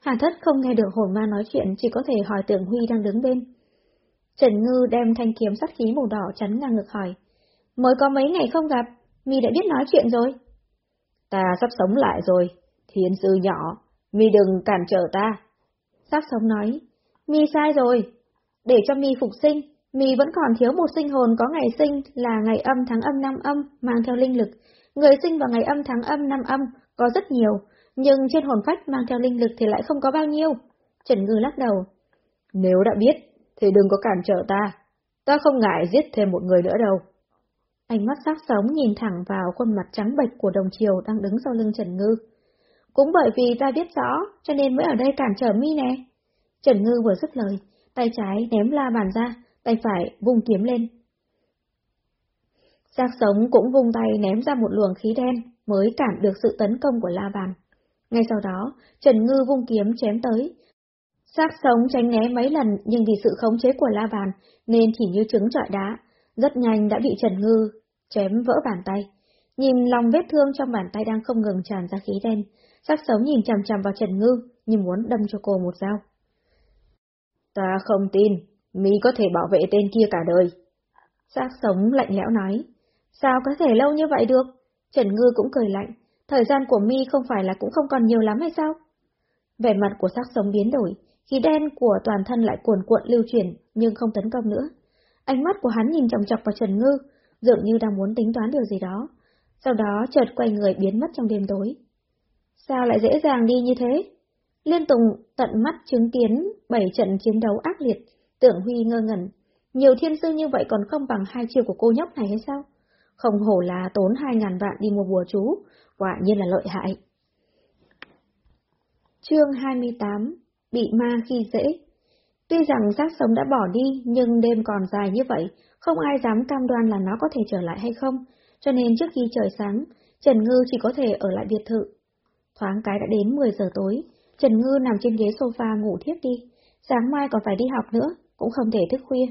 Hà thất không nghe được hồn ma nói chuyện, chỉ có thể hỏi tưởng Huy đang đứng bên. Trần Ngư đem thanh kiếm sắc khí màu đỏ chắn ngang ngực hỏi. Mới có mấy ngày không gặp, mi đã biết nói chuyện rồi. Ta sắp sống lại rồi, thiên sư nhỏ, mi đừng cản trở ta. Sắp sống nói, mi sai rồi, để cho mi phục sinh, mi vẫn còn thiếu một sinh hồn có ngày sinh là ngày âm tháng âm năm âm mang theo linh lực. Người sinh vào ngày âm tháng âm năm âm có rất nhiều, nhưng trên hồn phách mang theo linh lực thì lại không có bao nhiêu. Trần Ngư lắc đầu. Nếu đã biết, thì đừng có cản trở ta. Ta không ngại giết thêm một người nữa đâu. Ánh mắt sắc sống nhìn thẳng vào khuôn mặt trắng bệch của đồng triều đang đứng sau lưng Trần Ngư. Cũng bởi vì ta biết rõ, cho nên mới ở đây cản trở mi nè. Trần Ngư vừa dứt lời, tay trái ném la bàn ra, tay phải vung kiếm lên. Giác sống cũng vung tay ném ra một luồng khí đen mới cản được sự tấn công của la bàn. Ngay sau đó, Trần Ngư vung kiếm chém tới. Xác sống tránh né mấy lần nhưng vì sự khống chế của la bàn nên chỉ như trứng trọi đá, rất nhanh đã bị Trần Ngư chém vỡ bàn tay. Nhìn lòng vết thương trong bàn tay đang không ngừng tràn ra khí đen, sắc sống nhìn chằm chằm vào Trần Ngư như muốn đâm cho cô một dao. Ta không tin, mi có thể bảo vệ tên kia cả đời. Sắc sống lạnh lẽo nói, sao có thể lâu như vậy được? Trần Ngư cũng cười lạnh, thời gian của mi không phải là cũng không còn nhiều lắm hay sao? Vẻ mặt của sắc sống biến đổi, khí đen của toàn thân lại cuồn cuộn lưu chuyển nhưng không tấn công nữa. Ánh mắt của hắn nhìn chòng chọc vào Trần Ngư, dường như đang muốn tính toán điều gì đó. Sau đó chợt quay người biến mất trong đêm tối. Sao lại dễ dàng đi như thế? Liên tục tận mắt chứng kiến bảy trận chiến đấu ác liệt, tưởng Huy ngơ ngẩn. Nhiều thiên sư như vậy còn không bằng hai chiêu của cô nhóc này hay sao? Không hổ là tốn hai ngàn vạn đi mua bùa chú, quả nhiên là lợi hại. Chương 28 Bị ma khi dễ Tuy rằng xác sống đã bỏ đi, nhưng đêm còn dài như vậy, không ai dám cam đoan là nó có thể trở lại hay không, cho nên trước khi trời sáng, Trần Ngư chỉ có thể ở lại biệt thự. Thoáng cái đã đến 10 giờ tối, Trần Ngư nằm trên ghế sofa ngủ thiếp đi, sáng mai còn phải đi học nữa, cũng không thể thức khuya.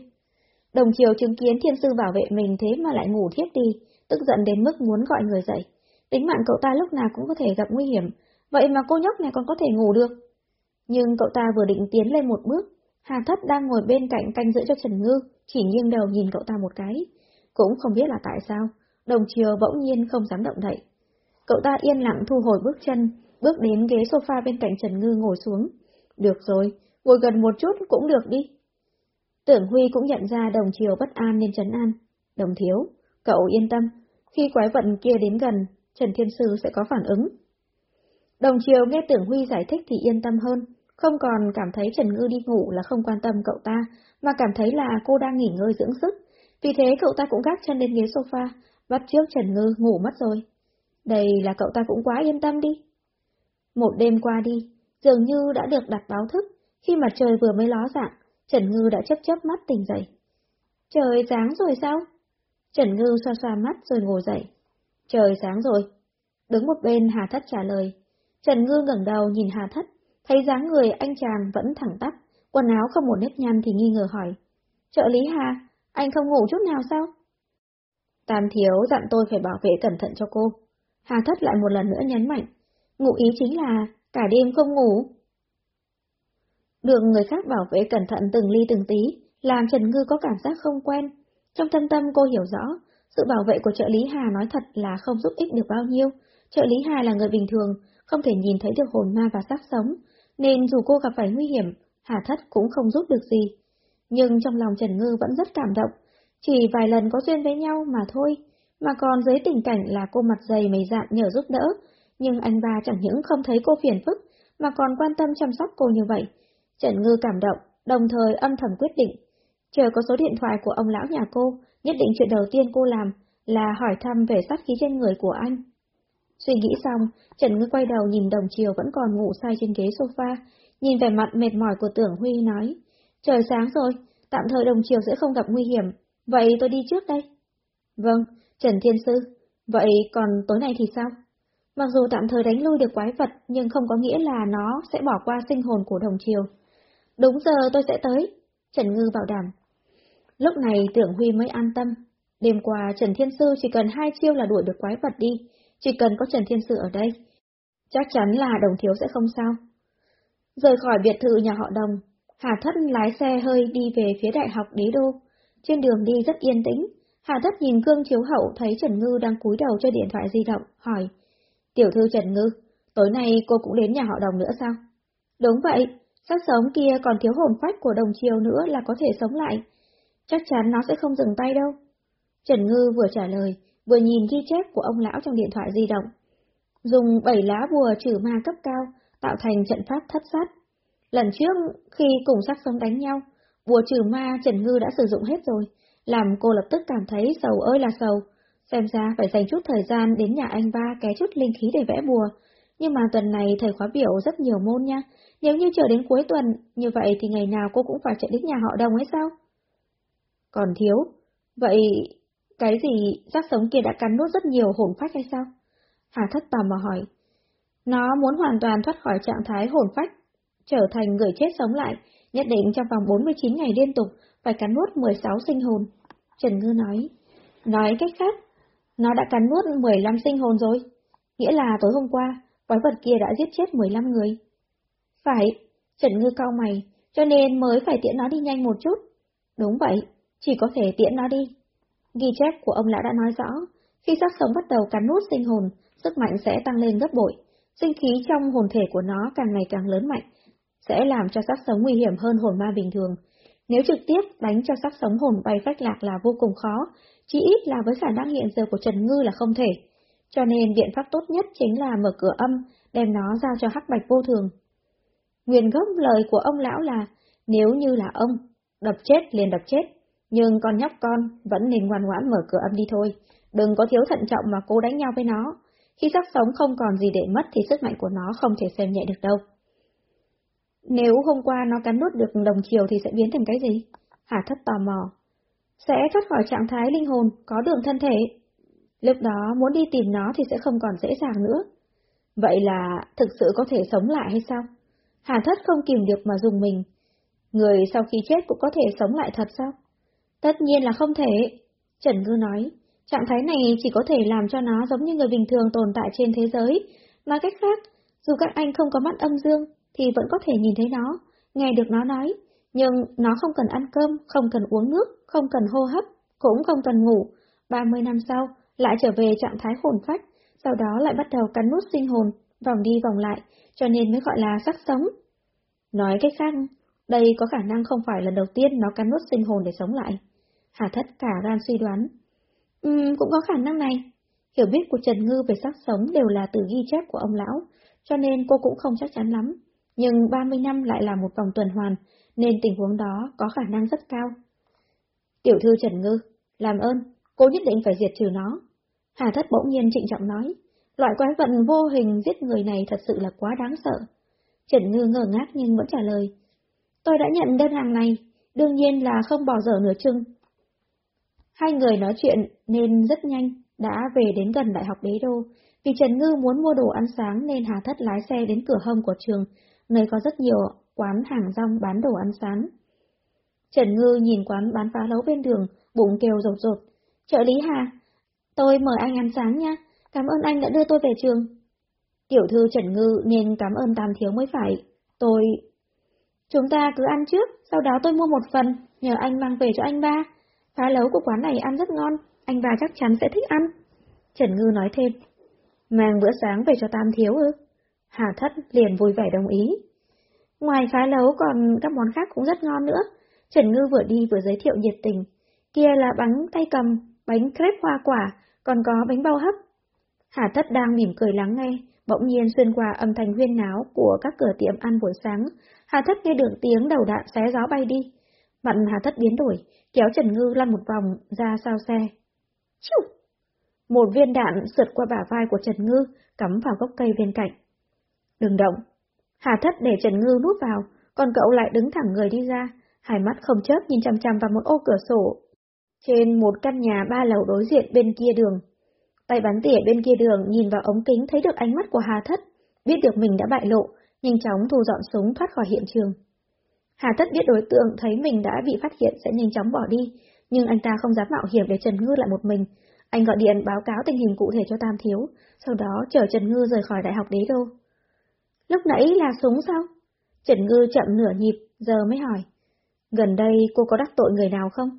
Đồng chiều chứng kiến thiên sư bảo vệ mình thế mà lại ngủ thiếp đi, tức giận đến mức muốn gọi người dậy. Tính mạng cậu ta lúc nào cũng có thể gặp nguy hiểm, vậy mà cô nhóc này còn có thể ngủ được. Nhưng cậu ta vừa định tiến lên một bước, Hà Thất đang ngồi bên cạnh canh giữ cho Trần Ngư, chỉ nghiêng đầu nhìn cậu ta một cái. Cũng không biết là tại sao, đồng chiều bỗng nhiên không dám động đậy. Cậu ta yên lặng thu hồi bước chân, bước đến ghế sofa bên cạnh Trần Ngư ngồi xuống. Được rồi, ngồi gần một chút cũng được đi. Tưởng Huy cũng nhận ra đồng chiều bất an nên trấn an. Đồng thiếu, cậu yên tâm, khi quái vận kia đến gần, Trần Thiên Sư sẽ có phản ứng. Đồng chiều nghe Tưởng Huy giải thích thì yên tâm hơn, không còn cảm thấy Trần Ngư đi ngủ là không quan tâm cậu ta, mà cảm thấy là cô đang nghỉ ngơi dưỡng sức. Vì thế cậu ta cũng gác chân lên ghế sofa, bắt trước Trần Ngư ngủ mất rồi. Đây là cậu ta cũng quá yên tâm đi. Một đêm qua đi, dường như đã được đặt báo thức, khi mặt trời vừa mới ló dạng, Trần Ngư đã chấp chấp mắt tỉnh dậy. Trời sáng rồi sao? Trần Ngư xoa xoa mắt rồi ngồi dậy. Trời sáng rồi. Đứng một bên Hà Thất trả lời. Trần Ngư ngẩng đầu nhìn Hà Thất, thấy dáng người anh chàng vẫn thẳng tắp, quần áo không một nếp nhăn thì nghi ngờ hỏi. Trợ lý Hà, anh không ngủ chút nào sao? Tam thiếu dặn tôi phải bảo vệ cẩn thận cho cô. Hà Thất lại một lần nữa nhấn mạnh. Ngụ ý chính là cả đêm không ngủ. Được người khác bảo vệ cẩn thận từng ly từng tí, làm Trần Ngư có cảm giác không quen. Trong thâm tâm cô hiểu rõ, sự bảo vệ của trợ lý Hà nói thật là không giúp ích được bao nhiêu. Trợ lý Hà là người bình thường, không thể nhìn thấy được hồn ma và xác sống, nên dù cô gặp phải nguy hiểm, Hà Thất cũng không giúp được gì. Nhưng trong lòng Trần Ngư vẫn rất cảm động, chỉ vài lần có duyên với nhau mà thôi, mà còn dưới tình cảnh là cô mặt dày mày dạn nhờ giúp đỡ, nhưng anh ba chẳng những không thấy cô phiền phức, mà còn quan tâm chăm sóc cô như vậy. Trần Ngư cảm động, đồng thời âm thầm quyết định. Chờ có số điện thoại của ông lão nhà cô, nhất định chuyện đầu tiên cô làm là hỏi thăm về sát khí trên người của anh. Suy nghĩ xong, Trần Ngư quay đầu nhìn đồng chiều vẫn còn ngủ say trên ghế sofa, nhìn vẻ mặt mệt mỏi của tưởng Huy nói, trời sáng rồi, tạm thời đồng chiều sẽ không gặp nguy hiểm, vậy tôi đi trước đây. Vâng, Trần Thiên Sư, vậy còn tối nay thì sao? Mặc dù tạm thời đánh lui được quái vật, nhưng không có nghĩa là nó sẽ bỏ qua sinh hồn của đồng chiều. Đúng giờ tôi sẽ tới, Trần Ngư bảo đảm. Lúc này tưởng Huy mới an tâm. Đêm qua Trần Thiên Sư chỉ cần hai chiêu là đuổi được quái vật đi, chỉ cần có Trần Thiên Sư ở đây. Chắc chắn là đồng thiếu sẽ không sao. Rời khỏi biệt thự nhà họ đồng, Hà Thất lái xe hơi đi về phía đại học đế đô. Trên đường đi rất yên tĩnh, Hà Thất nhìn cương chiếu hậu thấy Trần Ngư đang cúi đầu cho điện thoại di động, hỏi. Tiểu thư Trần Ngư, tối nay cô cũng đến nhà họ đồng nữa sao? Đúng vậy, sắc sống kia còn thiếu hồn phách của đồng chiều nữa là có thể sống lại. Chắc chắn nó sẽ không dừng tay đâu. Trần Ngư vừa trả lời, vừa nhìn ghi chép của ông lão trong điện thoại di động. Dùng bảy lá bùa trừ ma cấp cao, tạo thành trận pháp thất sát. Lần trước, khi cùng sát sống đánh nhau, bùa trừ ma Trần Ngư đã sử dụng hết rồi, làm cô lập tức cảm thấy sầu ơi là sầu. Xem ra phải dành chút thời gian đến nhà anh ba ké chút linh khí để vẽ bùa. Nhưng mà tuần này thầy khóa biểu rất nhiều môn nha, nếu như chờ đến cuối tuần, như vậy thì ngày nào cô cũng phải chạy đến nhà họ đồng ấy sao? Còn thiếu, vậy cái gì rác sống kia đã cắn nuốt rất nhiều hồn phách hay sao? Hà thất tò mò hỏi. Nó muốn hoàn toàn thoát khỏi trạng thái hồn phách, trở thành người chết sống lại, nhất định trong vòng 49 ngày liên tục phải cắn nuốt 16 sinh hồn. Trần Ngư nói. Nói cách khác, nó đã cắn nuốt 15 sinh hồn rồi. Nghĩa là tối hôm qua, quái vật kia đã giết chết 15 người. Phải, Trần Ngư cao mày, cho nên mới phải tiễn nó đi nhanh một chút. Đúng vậy, chỉ có thể tiễn nó đi. Ghi chép của ông lão đã nói rõ, khi xác sống bắt đầu cắn nút sinh hồn, sức mạnh sẽ tăng lên gấp bội, sinh khí trong hồn thể của nó càng ngày càng lớn mạnh, sẽ làm cho xác sống nguy hiểm hơn hồn ma bình thường. Nếu trực tiếp đánh cho xác sống hồn bay phách lạc là vô cùng khó, chỉ ít là với khả năng hiện giờ của Trần Ngư là không thể. Cho nên biện pháp tốt nhất chính là mở cửa âm, đem nó giao cho hắc bạch vô thường. Nguyên gốc lời của ông lão là, nếu như là ông, đập chết liền đập chết, nhưng con nhóc con vẫn nên ngoan ngoãn mở cửa âm đi thôi, đừng có thiếu thận trọng mà cố đánh nhau với nó. Khi xác sống không còn gì để mất thì sức mạnh của nó không thể xem nhẹ được đâu. Nếu hôm qua nó cắn nuốt được đồng chiều thì sẽ biến thành cái gì? Hà thất tò mò. Sẽ thoát khỏi trạng thái linh hồn, có đường thân thể. Lúc đó muốn đi tìm nó thì sẽ không còn dễ dàng nữa. Vậy là thực sự có thể sống lại hay sao? Hà thất không kìm được mà dùng mình. Người sau khi chết cũng có thể sống lại thật sao? Tất nhiên là không thể. Trần Ngư nói, trạng thái này chỉ có thể làm cho nó giống như người bình thường tồn tại trên thế giới. Nói cách khác, dù các anh không có mắt âm dương, thì vẫn có thể nhìn thấy nó, nghe được nó nói, nhưng nó không cần ăn cơm, không cần uống nước, không cần hô hấp, cũng không cần ngủ. 30 năm sau, lại trở về trạng thái hồn phách, sau đó lại bắt đầu cắn nút sinh hồn, vòng đi vòng lại, cho nên mới gọi là sắc sống. Nói cách khác, đây có khả năng không phải lần đầu tiên nó cắn nút sinh hồn để sống lại. Hà thất cả gan suy đoán. Ừm, cũng có khả năng này. Hiểu biết của Trần Ngư về sắc sống đều là từ ghi chép của ông lão, cho nên cô cũng không chắc chắn lắm. Nhưng 30 năm lại là một vòng tuần hoàn, nên tình huống đó có khả năng rất cao. Tiểu thư Trần Ngư, làm ơn, cô nhất định phải diệt trừ nó. Hà thất bỗng nhiên trịnh trọng nói, loại quái vật vô hình giết người này thật sự là quá đáng sợ. Trần Ngư ngờ ngác nhưng vẫn trả lời, tôi đã nhận đơn hàng này, đương nhiên là không bỏ dở nửa chừng. Hai người nói chuyện nên rất nhanh, đã về đến gần Đại học Đế Đô. Vì Trần Ngư muốn mua đồ ăn sáng nên Hà Thất lái xe đến cửa hông của trường, nơi có rất nhiều quán hàng rong bán đồ ăn sáng. Trần Ngư nhìn quán bán phá lấu bên đường, bụng kêu rột rột. Trợ lý Hà, tôi mời anh ăn sáng nha, cảm ơn anh đã đưa tôi về trường. Tiểu thư Trần Ngư nên cảm ơn Tam Thiếu mới phải, tôi... Chúng ta cứ ăn trước, sau đó tôi mua một phần, nhờ anh mang về cho anh ba. Phá lấu của quán này ăn rất ngon, anh ba chắc chắn sẽ thích ăn. Trần Ngư nói thêm, mang bữa sáng về cho Tam Thiếu ư? Hà Thất liền vui vẻ đồng ý. Ngoài phá lấu còn các món khác cũng rất ngon nữa. Trần Ngư vừa đi vừa giới thiệu nhiệt tình. Kia là bánh tay cầm, bánh crepe hoa quả, còn có bánh bao hấp. Hà Thất đang mỉm cười lắng nghe, bỗng nhiên xuyên qua âm thanh huyên náo của các cửa tiệm ăn buổi sáng. Hà Thất nghe được tiếng đầu đạn xé gió bay đi. Mặt Hà Thất biến đổi, kéo Trần Ngư lăn một vòng ra sau xe. Chiu! Một viên đạn sượt qua bả vai của Trần Ngư, cắm vào gốc cây bên cạnh. Đừng động. Hà thất để Trần Ngư núp vào, còn cậu lại đứng thẳng người đi ra, hai mắt không chớp nhìn chăm chăm vào một ô cửa sổ. Trên một căn nhà ba lầu đối diện bên kia đường. Tay bắn tỉa bên kia đường nhìn vào ống kính thấy được ánh mắt của Hà thất, biết được mình đã bại lộ, nhanh chóng thu dọn súng thoát khỏi hiện trường. Hà tất biết đối tượng thấy mình đã bị phát hiện sẽ nhanh chóng bỏ đi, nhưng anh ta không dám mạo hiểm để Trần Ngư lại một mình. Anh gọi điện báo cáo tình hình cụ thể cho Tam Thiếu, sau đó chở Trần Ngư rời khỏi Đại học Đế Đô. Lúc nãy là súng sao? Trần Ngư chậm nửa nhịp, giờ mới hỏi. Gần đây cô có đắc tội người nào không?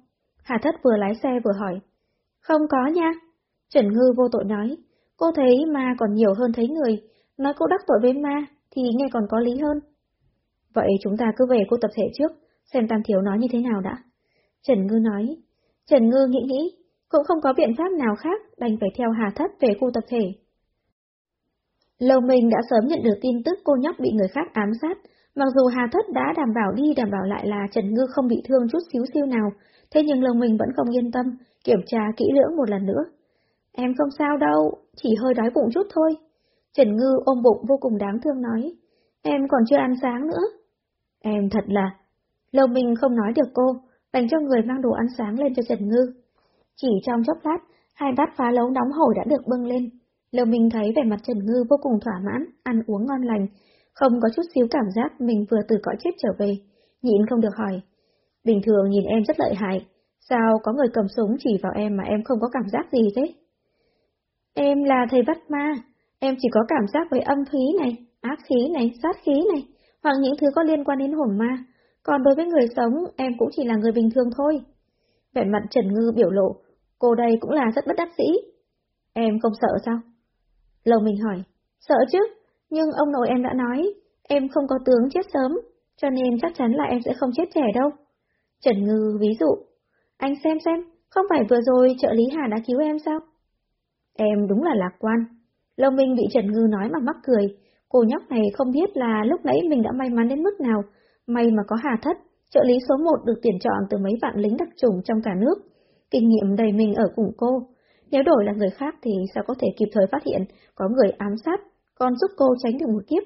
Hà Thất vừa lái xe vừa hỏi. Không có nha. Trần Ngư vô tội nói. Cô thấy ma còn nhiều hơn thấy người. Nói cô đắc tội với ma thì nghe còn có lý hơn. Vậy chúng ta cứ về khu tập thể trước, xem Tam Thiếu nói như thế nào đã. Trần Ngư nói. Trần Ngư nghĩ nghĩ, cũng không có biện pháp nào khác, đành phải theo Hà Thất về khu tập thể. Lâu Minh đã sớm nhận được tin tức cô nhóc bị người khác ám sát, mặc dù Hà Thất đã đảm bảo đi đảm bảo lại là Trần Ngư không bị thương chút xíu siêu nào, thế nhưng Lâu Minh vẫn không yên tâm, kiểm tra kỹ lưỡng một lần nữa. Em không sao đâu, chỉ hơi đói bụng chút thôi. Trần Ngư ôm bụng vô cùng đáng thương nói, em còn chưa ăn sáng nữa. Em thật là... Lâu mình không nói được cô, đành cho người mang đồ ăn sáng lên cho Trần Ngư. Chỉ trong chốc lát, hai bát phá lấu nóng hổi đã được bưng lên. Lâu mình thấy vẻ mặt Trần Ngư vô cùng thỏa mãn, ăn uống ngon lành, không có chút xíu cảm giác mình vừa từ cõi chết trở về, nhịn không được hỏi. Bình thường nhìn em rất lợi hại, sao có người cầm súng chỉ vào em mà em không có cảm giác gì thế? Em là thầy bắt ma, em chỉ có cảm giác với âm khí này, ác khí này, sát khí này, hoặc những thứ có liên quan đến hồn ma, còn đối với người sống em cũng chỉ là người bình thường thôi. Vẻ mặt Trần Ngư biểu lộ, cô đây cũng là rất bất đắc sĩ. Em không sợ sao? Lầu mình hỏi, sợ chứ, nhưng ông nội em đã nói, em không có tướng chết sớm, cho nên chắc chắn là em sẽ không chết trẻ đâu. Trần Ngư ví dụ, anh xem xem, không phải vừa rồi trợ lý Hà đã cứu em sao? Em đúng là lạc quan. Lâu Minh bị Trần Ngư nói mà mắc cười, cô nhóc này không biết là lúc nãy mình đã may mắn đến mức nào, may mà có Hà Thất, trợ lý số một được tuyển chọn từ mấy vạn lính đặc trùng trong cả nước. Kinh nghiệm đầy mình ở cùng cô. Nếu đổi là người khác thì sao có thể kịp thời phát hiện có người ám sát, còn giúp cô tránh được một kiếp.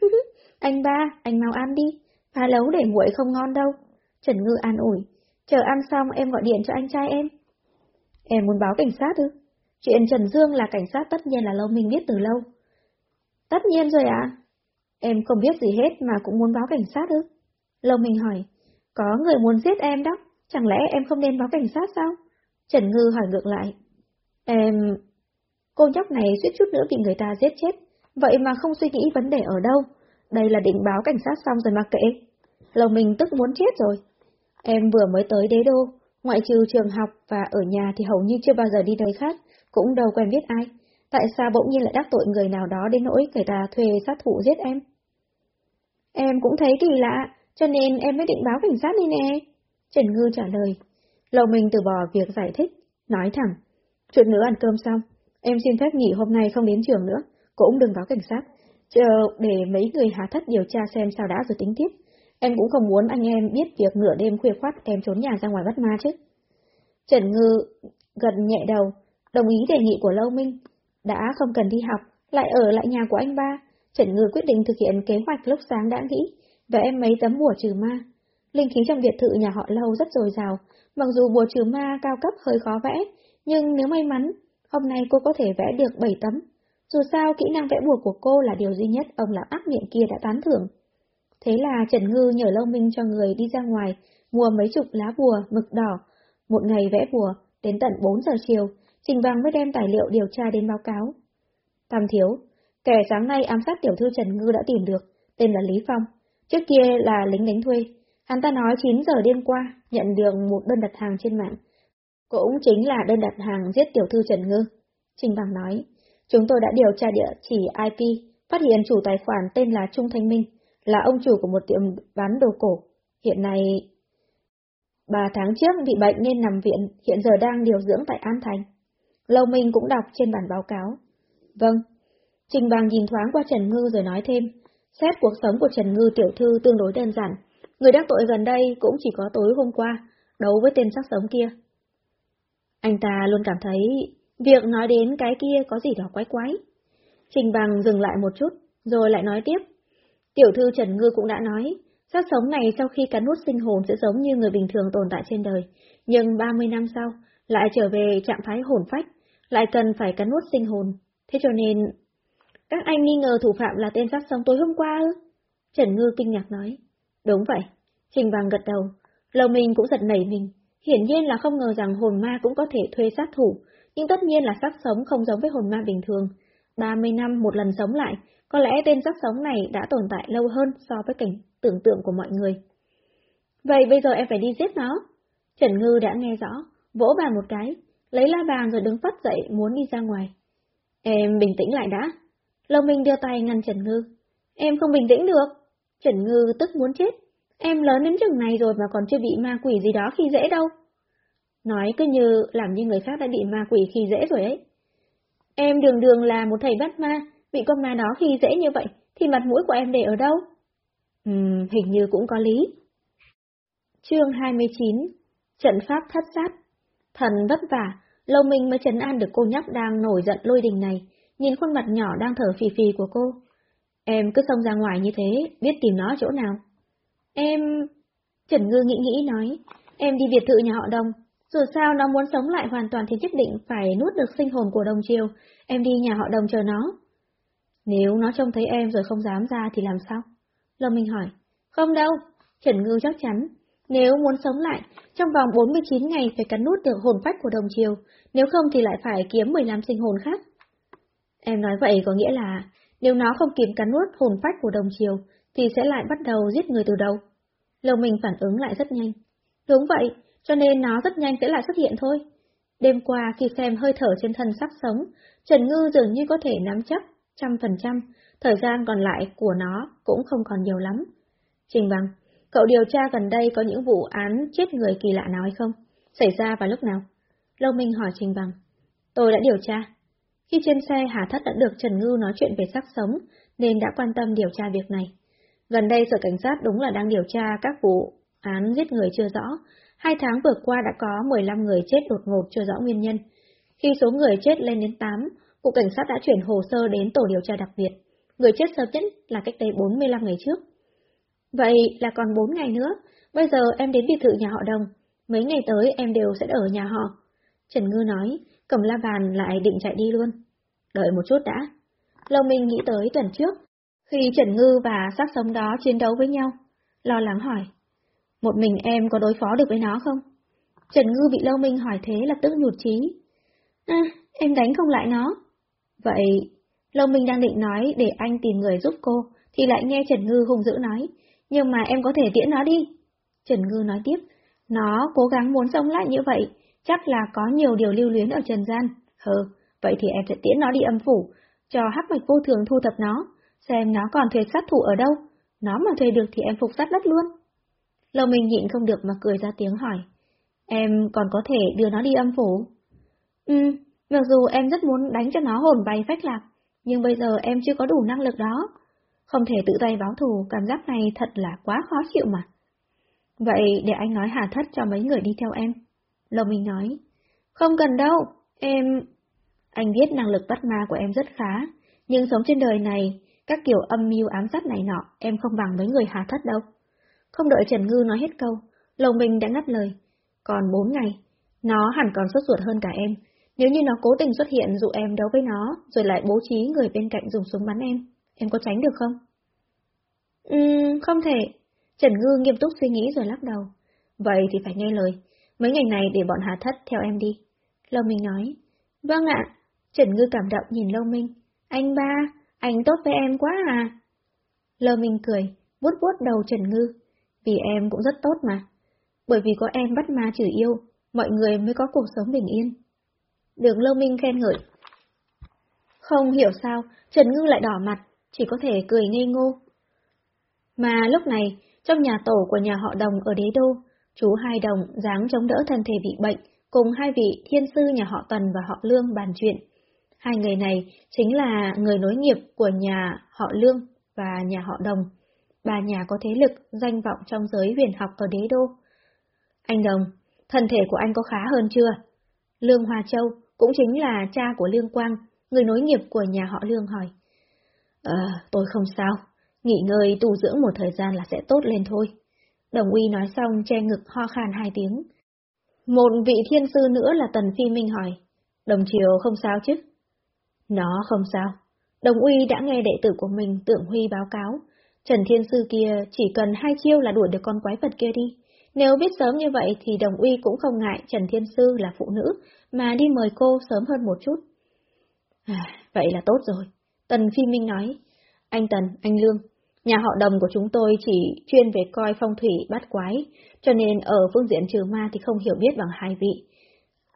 [laughs] anh ba, anh mau ăn đi, phá lấu để nguội không ngon đâu. Trần Ngư an ủi, chờ ăn xong em gọi điện cho anh trai em. Em muốn báo cảnh sát ư? Chuyện Trần Dương là cảnh sát tất nhiên là lâu mình biết từ lâu. Tất nhiên rồi ạ. À? Em không biết gì hết mà cũng muốn báo cảnh sát ư? Lâu mình hỏi, có người muốn giết em đó, chẳng lẽ em không nên báo cảnh sát sao? Trần Ngư hỏi ngược lại. Em... Cô nhóc này suýt chút nữa bị người ta giết chết, vậy mà không suy nghĩ vấn đề ở đâu. Đây là định báo cảnh sát xong rồi mà kệ. Lòng mình tức muốn chết rồi. Em vừa mới tới đế đô, ngoại trừ trường học và ở nhà thì hầu như chưa bao giờ đi nơi khác, cũng đâu quen biết ai. Tại sao bỗng nhiên lại đắc tội người nào đó đến nỗi người ta thuê sát thủ giết em? Em cũng thấy kỳ lạ, cho nên em mới định báo cảnh sát đi nè. Trần Ngư trả lời. Lầu mình từ bỏ việc giải thích, nói thẳng. Chuyện nữa ăn cơm xong, em xin phép nghỉ hôm nay không đến trường nữa, cũng đừng báo cảnh sát. Chờ để mấy người hạ thất điều tra xem sao đã rồi tính tiếp. Em cũng không muốn anh em biết việc nửa đêm khuya khoát em trốn nhà ra ngoài bắt ma chứ. Trần Ngư gần nhẹ đầu, đồng ý đề nghị của Lâu Minh. Đã không cần đi học, lại ở lại nhà của anh ba, Trần Ngư quyết định thực hiện kế hoạch lúc sáng đã nghĩ, và em mấy tấm bùa trừ ma. Linh khí trong biệt thự nhà họ Lâu rất dồi dào, mặc dù bùa trừ ma cao cấp hơi khó vẽ, nhưng nếu may mắn, hôm nay cô có thể vẽ được 7 tấm. Dù sao, kỹ năng vẽ bùa của cô là điều duy nhất ông lão ác miệng kia đã tán thưởng. Thế là Trần Ngư nhờ Lâu Minh cho người đi ra ngoài, mua mấy chục lá bùa, mực đỏ. Một ngày vẽ bùa, đến tận 4 giờ chiều, Trình Bằng mới đem tài liệu điều tra đến báo cáo. Tam thiếu, kẻ sáng nay ám sát tiểu thư Trần Ngư đã tìm được, tên là Lý Phong. Trước kia là lính đánh thuê. Hắn ta nói 9 giờ đêm qua, nhận được một đơn đặt hàng trên mạng. Cũng chính là đơn đặt hàng giết tiểu thư Trần Ngư. Trình Bằng nói, chúng tôi đã điều tra địa chỉ IP, phát hiện chủ tài khoản tên là Trung Thanh Minh, là ông chủ của một tiệm bán đồ cổ. Hiện nay... Ba tháng trước bị bệnh nên nằm viện, hiện giờ đang điều dưỡng tại An Thành. Lâu Minh cũng đọc trên bản báo cáo. Vâng. Trình Bằng nhìn thoáng qua Trần Ngư rồi nói thêm, xét cuộc sống của Trần Ngư tiểu thư tương đối đơn giản. Người đắc tội gần đây cũng chỉ có tối hôm qua, đấu với tên sắc sống kia. Anh ta luôn cảm thấy việc nói đến cái kia có gì đó quái quái. Trình Bằng dừng lại một chút, rồi lại nói tiếp. Tiểu thư Trần Ngư cũng đã nói, xác sống này sau khi cắn nuốt sinh hồn sẽ giống như người bình thường tồn tại trên đời, nhưng 30 năm sau, lại trở về trạng thái hồn phách, lại cần phải cắn nuốt sinh hồn. Thế cho nên... Các anh nghi ngờ thủ phạm là tên sát sống tối hôm qua ư? Trần Ngư kinh ngạc nói. Đúng vậy. Trình Vàng gật đầu. Lầu mình cũng giật nảy mình. Hiển nhiên là không ngờ rằng hồn ma cũng có thể thuê sát thủ, nhưng tất nhiên là sát sống không giống với hồn ma bình thường. 30 năm một lần sống lại, có lẽ tên sát sống này đã tồn tại lâu hơn so với cảnh tưởng tượng của mọi người. Vậy bây giờ em phải đi giết nó. Trần Ngư đã nghe rõ, vỗ bàn một cái, lấy la bàn rồi đứng phát dậy muốn đi ra ngoài. Em bình tĩnh lại đã. Lâu Minh đưa tay ngăn Trần Ngư. Em không bình tĩnh được. Trần Ngư tức muốn chết. Em lớn đến chừng này rồi mà còn chưa bị ma quỷ gì đó khi dễ đâu. Nói cứ như làm như người khác đã bị ma quỷ khi dễ rồi ấy. Em đường đường là một thầy bắt ma, bị con ma đó khi dễ như vậy, thì mặt mũi của em để ở đâu? Ừm, hình như cũng có lý. Chương 29 Trận pháp thất sát Thần vất vả, lâu mình mới chấn an được cô nhóc đang nổi giận lôi đình này, nhìn khuôn mặt nhỏ đang thở phì phì của cô. Em cứ xông ra ngoài như thế, biết tìm nó chỗ nào. Em... Trần Ngư nghĩ nghĩ nói, em đi biệt thự nhà họ Đông, dù sao nó muốn sống lại hoàn toàn thì nhất định phải nuốt được sinh hồn của đồng chiều, em đi nhà họ Đồng chờ nó. Nếu nó trông thấy em rồi không dám ra thì làm sao? Lâm Minh hỏi. Không đâu, Trần Ngư chắc chắn. Nếu muốn sống lại, trong vòng 49 ngày phải cắn nút được hồn phách của Đồng chiều, nếu không thì lại phải kiếm 15 sinh hồn khác. Em nói vậy có nghĩa là, nếu nó không kịp cắn nuốt hồn phách của Đồng chiều, thì sẽ lại bắt đầu giết người từ đầu. Lâu mình phản ứng lại rất nhanh. Đúng vậy, cho nên nó rất nhanh sẽ lại xuất hiện thôi. Đêm qua khi xem hơi thở trên thân sắp sống, Trần Ngư dường như có thể nắm chắc trăm phần trăm, thời gian còn lại của nó cũng không còn nhiều lắm. Trình bằng, cậu điều tra gần đây có những vụ án chết người kỳ lạ nào hay không? Xảy ra vào lúc nào? Lâu Minh hỏi Trình bằng. Tôi đã điều tra. Khi trên xe Hà Thất đã được Trần Ngư nói chuyện về sắc sống, nên đã quan tâm điều tra việc này. Gần đây sở cảnh sát đúng là đang điều tra các vụ án giết người chưa rõ, Hai tháng vừa qua đã có 15 người chết đột ngột chưa rõ nguyên nhân. Khi số người chết lên đến 8, Cục Cảnh sát đã chuyển hồ sơ đến tổ điều tra đặc biệt. Người chết sớm nhất là cách đây 45 ngày trước. Vậy là còn 4 ngày nữa, bây giờ em đến biệt thự nhà họ Đồng, mấy ngày tới em đều sẽ ở nhà họ. Trần Ngư nói, cầm la bàn lại định chạy đi luôn. Đợi một chút đã. Lâu Minh nghĩ tới tuần trước, khi Trần Ngư và xác sống đó chiến đấu với nhau. Lo lắng hỏi, một mình em có đối phó được với nó không? Trần Ngư bị Lâu Minh hỏi thế lập tức nhụt chí. À, em đánh không lại nó. Vậy, Lâu Minh đang định nói để anh tìm người giúp cô, thì lại nghe Trần Ngư hùng dữ nói, nhưng mà em có thể tiễn nó đi. Trần Ngư nói tiếp, nó cố gắng muốn sống lại như vậy, chắc là có nhiều điều lưu luyến ở trần gian. Hừ, vậy thì em sẽ tiễn nó đi âm phủ, cho hắc mạch vô thường thu thập nó, xem nó còn thuê sát thủ ở đâu. Nó mà thuê được thì em phục sát đất luôn. Lâu Minh nhịn không được mà cười ra tiếng hỏi. Em còn có thể đưa nó đi âm phủ? Ừ, mặc dù em rất muốn đánh cho nó hồn bay phách lạc, nhưng bây giờ em chưa có đủ năng lực đó. Không thể tự tay báo thù, cảm giác này thật là quá khó chịu mà. Vậy để anh nói hà thất cho mấy người đi theo em. Lâu Minh nói. Không cần đâu, em... Anh biết năng lực bắt ma của em rất khá, nhưng sống trên đời này, các kiểu âm mưu ám sát này nọ, em không bằng mấy người hà thất đâu. Không đợi Trần Ngư nói hết câu, Lồng Minh đã ngắt lời. Còn bốn ngày, nó hẳn còn sốt ruột hơn cả em. Nếu như nó cố tình xuất hiện dụ em đấu với nó, rồi lại bố trí người bên cạnh dùng súng bắn em, em có tránh được không? Ừm, không thể. Trần Ngư nghiêm túc suy nghĩ rồi lắc đầu. Vậy thì phải nghe lời. Mấy ngày này để bọn Hà Thất theo em đi. Lâu Minh nói. Vâng ạ. Trần Ngư cảm động nhìn Lâu Minh. Anh ba, anh tốt với em quá à. Lâu Minh cười, vuốt vuốt đầu Trần Ngư. Vì em cũng rất tốt mà. Bởi vì có em bắt ma trừ yêu, mọi người mới có cuộc sống bình yên. Đường Lâu Minh khen ngợi. Không hiểu sao, Trần Ngư lại đỏ mặt, chỉ có thể cười ngây ngô. Mà lúc này, trong nhà tổ của nhà họ Đồng ở Đế Đô, chú Hai Đồng dáng chống đỡ thân thể bị bệnh, cùng hai vị thiên sư nhà họ Tần và họ Lương bàn chuyện. Hai người này chính là người nối nghiệp của nhà họ Lương và nhà họ Đồng bà nhà có thế lực, danh vọng trong giới huyền học ở đế đô. Anh Đồng, thân thể của anh có khá hơn chưa? Lương Hoa Châu cũng chính là cha của Lương Quang, người nối nghiệp của nhà họ Lương hỏi. À, tôi không sao, nghỉ ngơi tu dưỡng một thời gian là sẽ tốt lên thôi. Đồng uy nói xong che ngực ho khan hai tiếng. Một vị thiên sư nữa là Tần Phi Minh hỏi. Đồng Triều không sao chứ? Nó không sao. Đồng uy đã nghe đệ tử của mình tưởng Huy báo cáo, Trần Thiên Sư kia chỉ cần hai chiêu là đuổi được con quái vật kia đi. Nếu biết sớm như vậy thì Đồng Uy cũng không ngại Trần Thiên Sư là phụ nữ, mà đi mời cô sớm hơn một chút. À, vậy là tốt rồi. Tần Phi Minh nói, Anh Tần, anh Lương, nhà họ đồng của chúng tôi chỉ chuyên về coi phong thủy bắt quái, cho nên ở phương diện trừ ma thì không hiểu biết bằng hai vị.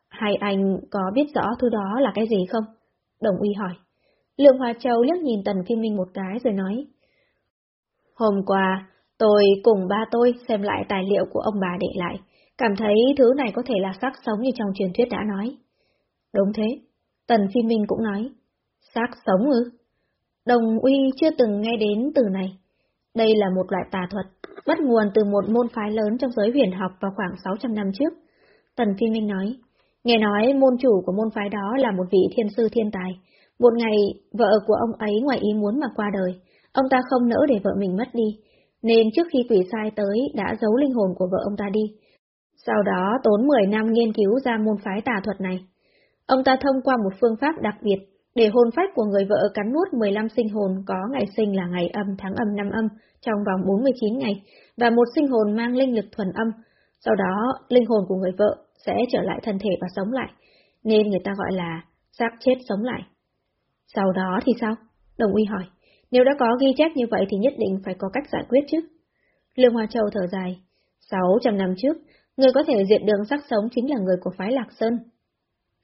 Hai anh có biết rõ thứ đó là cái gì không? Đồng uy hỏi. Lương Hoa Châu liếc nhìn Tần Phi Minh một cái rồi nói. Hôm qua, tôi cùng ba tôi xem lại tài liệu của ông bà để lại, cảm thấy thứ này có thể là xác sống như trong truyền thuyết đã nói. Đúng thế, Tần Phi Minh cũng nói. Xác sống ư? Đồng uy chưa từng nghe đến từ này. Đây là một loại tà thuật, bắt nguồn từ một môn phái lớn trong giới huyền học vào khoảng 600 năm trước. Tần Phi Minh nói, nghe nói môn chủ của môn phái đó là một vị thiên sư thiên tài. Một ngày, vợ của ông ấy ngoài ý muốn mà qua đời, ông ta không nỡ để vợ mình mất đi, nên trước khi quỷ sai tới đã giấu linh hồn của vợ ông ta đi. Sau đó tốn 10 năm nghiên cứu ra môn phái tà thuật này. Ông ta thông qua một phương pháp đặc biệt để hồn phách của người vợ cắn nuốt 15 sinh hồn có ngày sinh là ngày âm tháng âm năm âm trong vòng 49 ngày, và một sinh hồn mang linh lực thuần âm. Sau đó, linh hồn của người vợ sẽ trở lại thân thể và sống lại, nên người ta gọi là xác chết sống lại. Sau đó thì sao? Đồng uy hỏi. Nếu đã có ghi chép như vậy thì nhất định phải có cách giải quyết chứ. Lương Hoa Châu thở dài. 600 năm trước, người có thể diệt đường sắc sống chính là người của phái Lạc Sơn.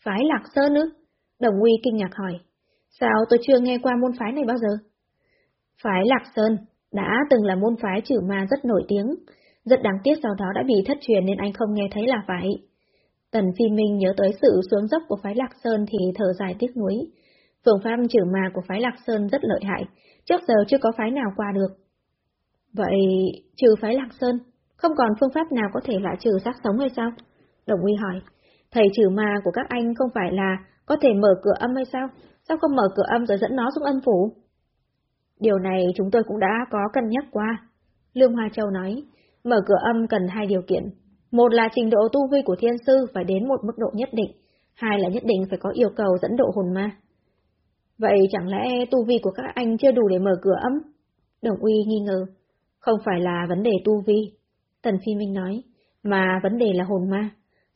Phái Lạc Sơn ư? Đồng Uy kinh ngạc hỏi. Sao tôi chưa nghe qua môn phái này bao giờ? Phái Lạc Sơn đã từng là môn phái trừ ma rất nổi tiếng. Rất đáng tiếc sau đó đã bị thất truyền nên anh không nghe thấy là phải. Tần Phi Minh nhớ tới sự xuống dốc của phái Lạc Sơn thì thở dài tiếc nuối. Phương pháp trừ ma của phái Lạc Sơn rất lợi hại, trước giờ chưa có phái nào qua được. Vậy, trừ phái Lạc Sơn, không còn phương pháp nào có thể loại trừ xác sống hay sao? Đồng Uy hỏi. Thầy trừ ma của các anh không phải là có thể mở cửa âm hay sao? Sao không mở cửa âm rồi dẫn nó xuống âm phủ? Điều này chúng tôi cũng đã có cân nhắc qua. Lương Hoa Châu nói, mở cửa âm cần hai điều kiện. Một là trình độ tu vi của thiên sư phải đến một mức độ nhất định, hai là nhất định phải có yêu cầu dẫn độ hồn ma. Vậy chẳng lẽ tu vi của các anh chưa đủ để mở cửa âm? Đồng Uy nghi ngờ. Không phải là vấn đề tu vi, Tần Phi Minh nói, mà vấn đề là hồn ma.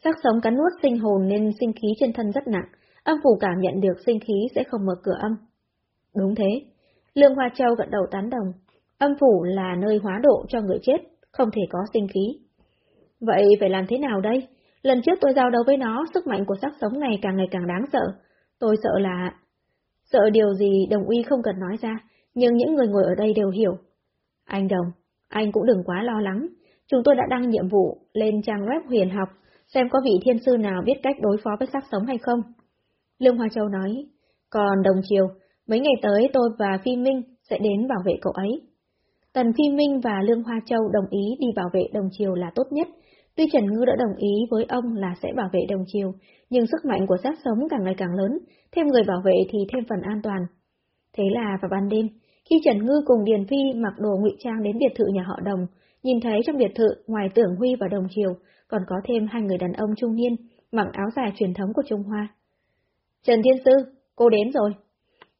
Xác sống cắn nuốt sinh hồn nên sinh khí trên thân rất nặng, âm phủ cảm nhận được sinh khí sẽ không mở cửa âm. Đúng thế. Lương Hoa Châu gật đầu tán đồng. Âm phủ là nơi hóa độ cho người chết, không thể có sinh khí. Vậy phải làm thế nào đây? Lần trước tôi giao đấu với nó, sức mạnh của xác sống này càng ngày càng đáng sợ. Tôi sợ là... Sợ điều gì đồng uy không cần nói ra, nhưng những người ngồi ở đây đều hiểu. Anh Đồng, anh cũng đừng quá lo lắng. Chúng tôi đã đăng nhiệm vụ lên trang web huyền học, xem có vị thiên sư nào biết cách đối phó với xác sống hay không. Lương Hoa Châu nói, còn đồng chiều, mấy ngày tới tôi và Phi Minh sẽ đến bảo vệ cậu ấy. Tần Phi Minh và Lương Hoa Châu đồng ý đi bảo vệ đồng chiều là tốt nhất. Tuy Trần Ngư đã đồng ý với ông là sẽ bảo vệ đồng chiều, nhưng sức mạnh của xác sống càng ngày càng lớn, thêm người bảo vệ thì thêm phần an toàn. Thế là vào ban đêm, khi Trần Ngư cùng Điền Phi mặc đồ ngụy trang đến biệt thự nhà họ Đồng, nhìn thấy trong biệt thự ngoài Tưởng Huy và Đồng Chiều còn có thêm hai người đàn ông trung niên mặc áo dài truyền thống của Trung Hoa. Trần Thiên Sư, cô đến rồi.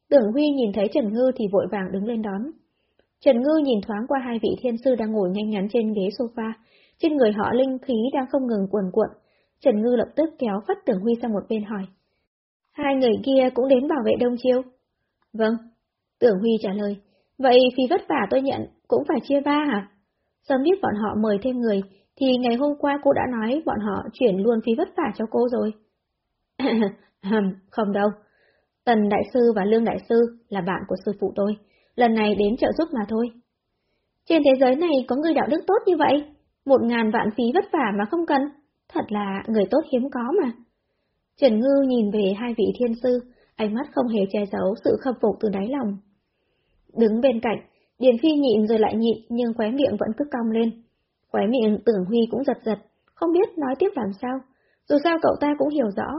Tưởng Huy nhìn thấy Trần Ngư thì vội vàng đứng lên đón. Trần Ngư nhìn thoáng qua hai vị thiên sư đang ngồi nhanh ngắn trên ghế sofa, trên người họ linh khí đang không ngừng cuồn cuộn. Trần Ngư lập tức kéo phát Tưởng Huy sang một bên hỏi. Hai người kia cũng đến bảo vệ Đông Chiêu. Vâng. Tưởng Huy trả lời. Vậy phí vất vả tôi nhận, cũng phải chia ba hả? Sớm biết bọn họ mời thêm người, thì ngày hôm qua cô đã nói bọn họ chuyển luôn phí vất vả cho cô rồi. [laughs] không đâu. Tần Đại Sư và Lương Đại Sư là bạn của sư phụ tôi, lần này đến trợ giúp mà thôi. Trên thế giới này có người đạo đức tốt như vậy, một ngàn vạn phí vất vả mà không cần, thật là người tốt hiếm có mà. Trần Ngư nhìn về hai vị thiên sư, ánh mắt không hề che giấu sự khâm phục từ đáy lòng. Đứng bên cạnh, Điền Phi nhịn rồi lại nhịn nhưng khóe miệng vẫn cứ cong lên. Khóe miệng tưởng Huy cũng giật giật, không biết nói tiếp làm sao. Dù sao cậu ta cũng hiểu rõ,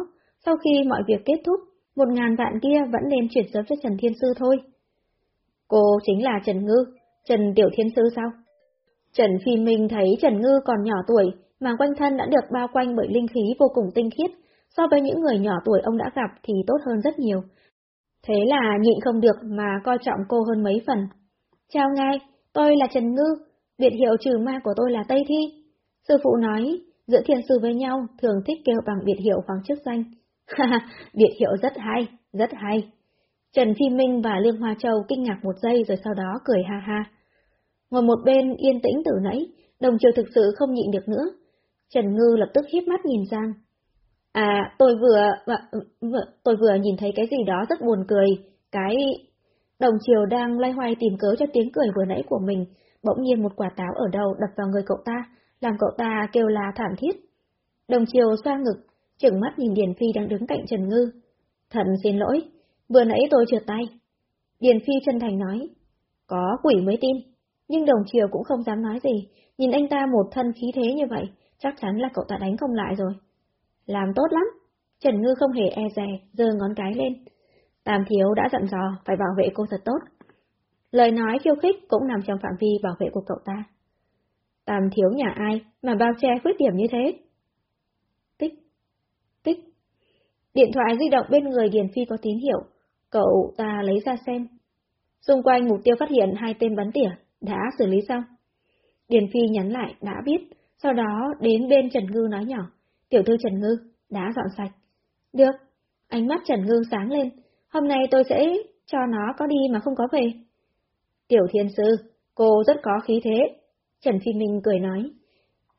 sau khi mọi việc kết thúc, một ngàn vạn kia vẫn nên chuyển sớm cho Trần Thiên Sư thôi. Cô chính là Trần Ngư, Trần Tiểu Thiên Sư sao? Trần Phi Minh thấy Trần Ngư còn nhỏ tuổi, mà quanh thân đã được bao quanh bởi linh khí vô cùng tinh khiết, so với những người nhỏ tuổi ông đã gặp thì tốt hơn rất nhiều. Thế là nhịn không được mà coi trọng cô hơn mấy phần. Chào ngài, tôi là Trần Ngư, biệt hiệu trừ ma của tôi là Tây Thi. Sư phụ nói, giữa thiên sư với nhau thường thích kêu bằng biệt hiệu hoặc chức danh. Ha [laughs] biệt hiệu rất hay, rất hay. Trần Phi Minh và Lương Hoa Châu kinh ngạc một giây rồi sau đó cười ha ha. Ngồi một bên yên tĩnh từ nãy, đồng chiều thực sự không nhịn được nữa. Trần Ngư lập tức híp mắt nhìn Giang. À, tôi vừa, vừa, tôi vừa nhìn thấy cái gì đó rất buồn cười, cái... Đồng chiều đang loay hoay tìm cớ cho tiếng cười vừa nãy của mình, bỗng nhiên một quả táo ở đầu đập vào người cậu ta, làm cậu ta kêu la thảm thiết. Đồng chiều xoa ngực, chừng mắt nhìn Điền Phi đang đứng cạnh Trần Ngư. Thần xin lỗi, vừa nãy tôi trượt tay. Điền Phi chân thành nói, có quỷ mới tin, nhưng đồng chiều cũng không dám nói gì, nhìn anh ta một thân khí thế như vậy, chắc chắn là cậu ta đánh không lại rồi. Làm tốt lắm, Trần Ngư không hề e dè, giơ ngón cái lên. Tam Thiếu đã dặn dò phải bảo vệ cô thật tốt. Lời nói khiêu khích cũng nằm trong phạm vi bảo vệ của cậu ta. Tam Thiếu nhà ai mà bao che khuyết điểm như thế? Điện thoại di động bên người Điền Phi có tín hiệu, cậu ta lấy ra xem. Xung quanh mục tiêu phát hiện hai tên bắn tỉa, đã xử lý xong. Điền Phi nhắn lại, đã biết, sau đó đến bên Trần Ngư nói nhỏ, tiểu thư Trần Ngư, đã dọn sạch. Được, ánh mắt Trần Ngư sáng lên, hôm nay tôi sẽ cho nó có đi mà không có về. Tiểu thiên sư, cô rất có khí thế. Trần Phi Minh cười nói.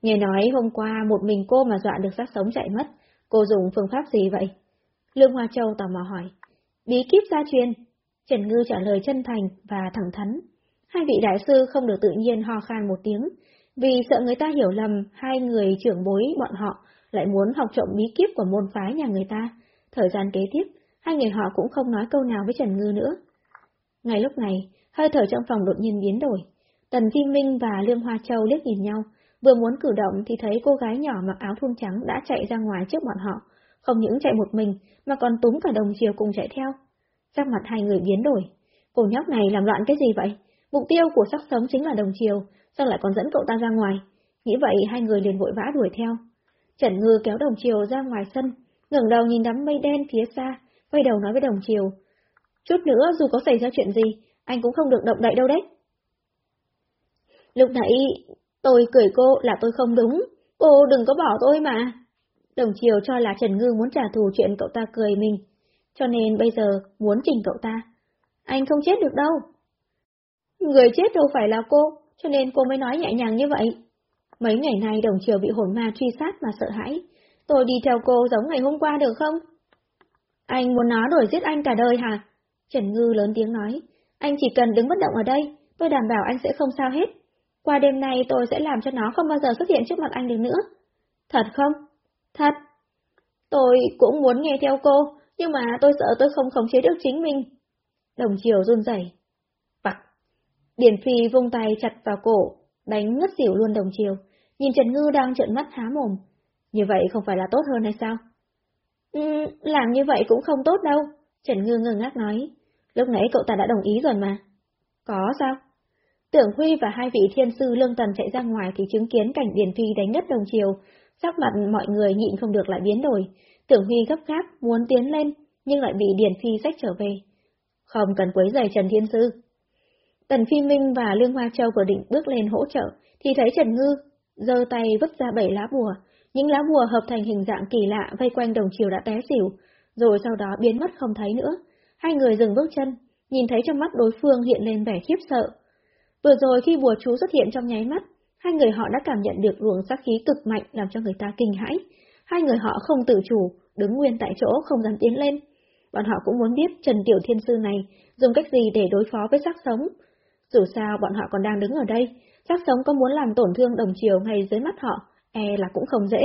Nghe nói hôm qua một mình cô mà dọa được xác sống chạy mất, cô dùng phương pháp gì vậy? Lương Hoa Châu tò mò hỏi. Bí kíp gia truyền. Trần Ngư trả lời chân thành và thẳng thắn. Hai vị đại sư không được tự nhiên ho khan một tiếng, vì sợ người ta hiểu lầm hai người trưởng bối bọn họ lại muốn học trộm bí kíp của môn phái nhà người ta. Thời gian kế tiếp, hai người họ cũng không nói câu nào với Trần Ngư nữa. Ngay lúc này, hơi thở trong phòng đột nhiên biến đổi. Tần Phi Minh và Lương Hoa Châu liếc nhìn nhau, vừa muốn cử động thì thấy cô gái nhỏ mặc áo thun trắng đã chạy ra ngoài trước bọn họ, không những chạy một mình mà còn túm cả đồng chiều cùng chạy theo. Sắc mặt hai người biến đổi. Cô nhóc này làm loạn cái gì vậy? Mục tiêu của sắc sống chính là đồng chiều, sao lại còn dẫn cậu ta ra ngoài? Nghĩ vậy hai người liền vội vã đuổi theo. Trần Ngư kéo đồng chiều ra ngoài sân, ngẩng đầu nhìn đám mây đen phía xa, quay đầu nói với đồng chiều. Chút nữa dù có xảy ra chuyện gì, anh cũng không được động đậy đâu đấy. Lúc nãy, tôi cười cô là tôi không đúng, cô đừng có bỏ tôi mà. Đồng chiều cho là Trần Ngư muốn trả thù chuyện cậu ta cười mình, cho nên bây giờ muốn trình cậu ta. Anh không chết được đâu. Người chết đâu phải là cô, cho nên cô mới nói nhẹ nhàng như vậy. Mấy ngày nay đồng chiều bị hồn ma truy sát mà sợ hãi. Tôi đi theo cô giống ngày hôm qua được không? Anh muốn nó đuổi giết anh cả đời hả? Trần Ngư lớn tiếng nói. Anh chỉ cần đứng bất động ở đây, tôi đảm bảo anh sẽ không sao hết. Qua đêm nay tôi sẽ làm cho nó không bao giờ xuất hiện trước mặt anh được nữa. Thật không? Thật. Tôi cũng muốn nghe theo cô, nhưng mà tôi sợ tôi không khống chế được chính mình. Đồng chiều run rẩy. Vâng. Bặc. Điển Phi vung tay chặt vào cổ, đánh ngất xỉu luôn đồng chiều, nhìn Trần Ngư đang trợn mắt há mồm. Như vậy không phải là tốt hơn hay sao? Ừ, làm như vậy cũng không tốt đâu, Trần Ngư ngơ ngác nói. Lúc nãy cậu ta đã đồng ý rồi mà. Có sao? Tưởng Huy và hai vị thiên sư lương tần chạy ra ngoài thì chứng kiến cảnh Điền Phi đánh ngất đồng chiều, sắc mặt mọi người nhịn không được lại biến đổi. Tưởng Huy gấp gáp muốn tiến lên, nhưng lại bị Điền Phi sách trở về. Không cần quấy rầy Trần Thiên Sư. Tần Phi Minh và Lương Hoa Châu vừa định bước lên hỗ trợ, thì thấy Trần Ngư giơ tay vứt ra bảy lá bùa, những lá bùa hợp thành hình dạng kỳ lạ vây quanh đồng chiều đã té xỉu, rồi sau đó biến mất không thấy nữa. Hai người dừng bước chân, nhìn thấy trong mắt đối phương hiện lên vẻ khiếp sợ. Vừa rồi khi bùa chú xuất hiện trong nháy mắt, hai người họ đã cảm nhận được luồng sát khí cực mạnh làm cho người ta kinh hãi. Hai người họ không tự chủ, đứng nguyên tại chỗ không dám tiến lên. Bọn họ cũng muốn biết Trần Tiểu Thiên Sư này dùng cách gì để đối phó với xác sống. Dù sao bọn họ còn đang đứng ở đây, xác sống có muốn làm tổn thương đồng chiều ngay dưới mắt họ, e là cũng không dễ.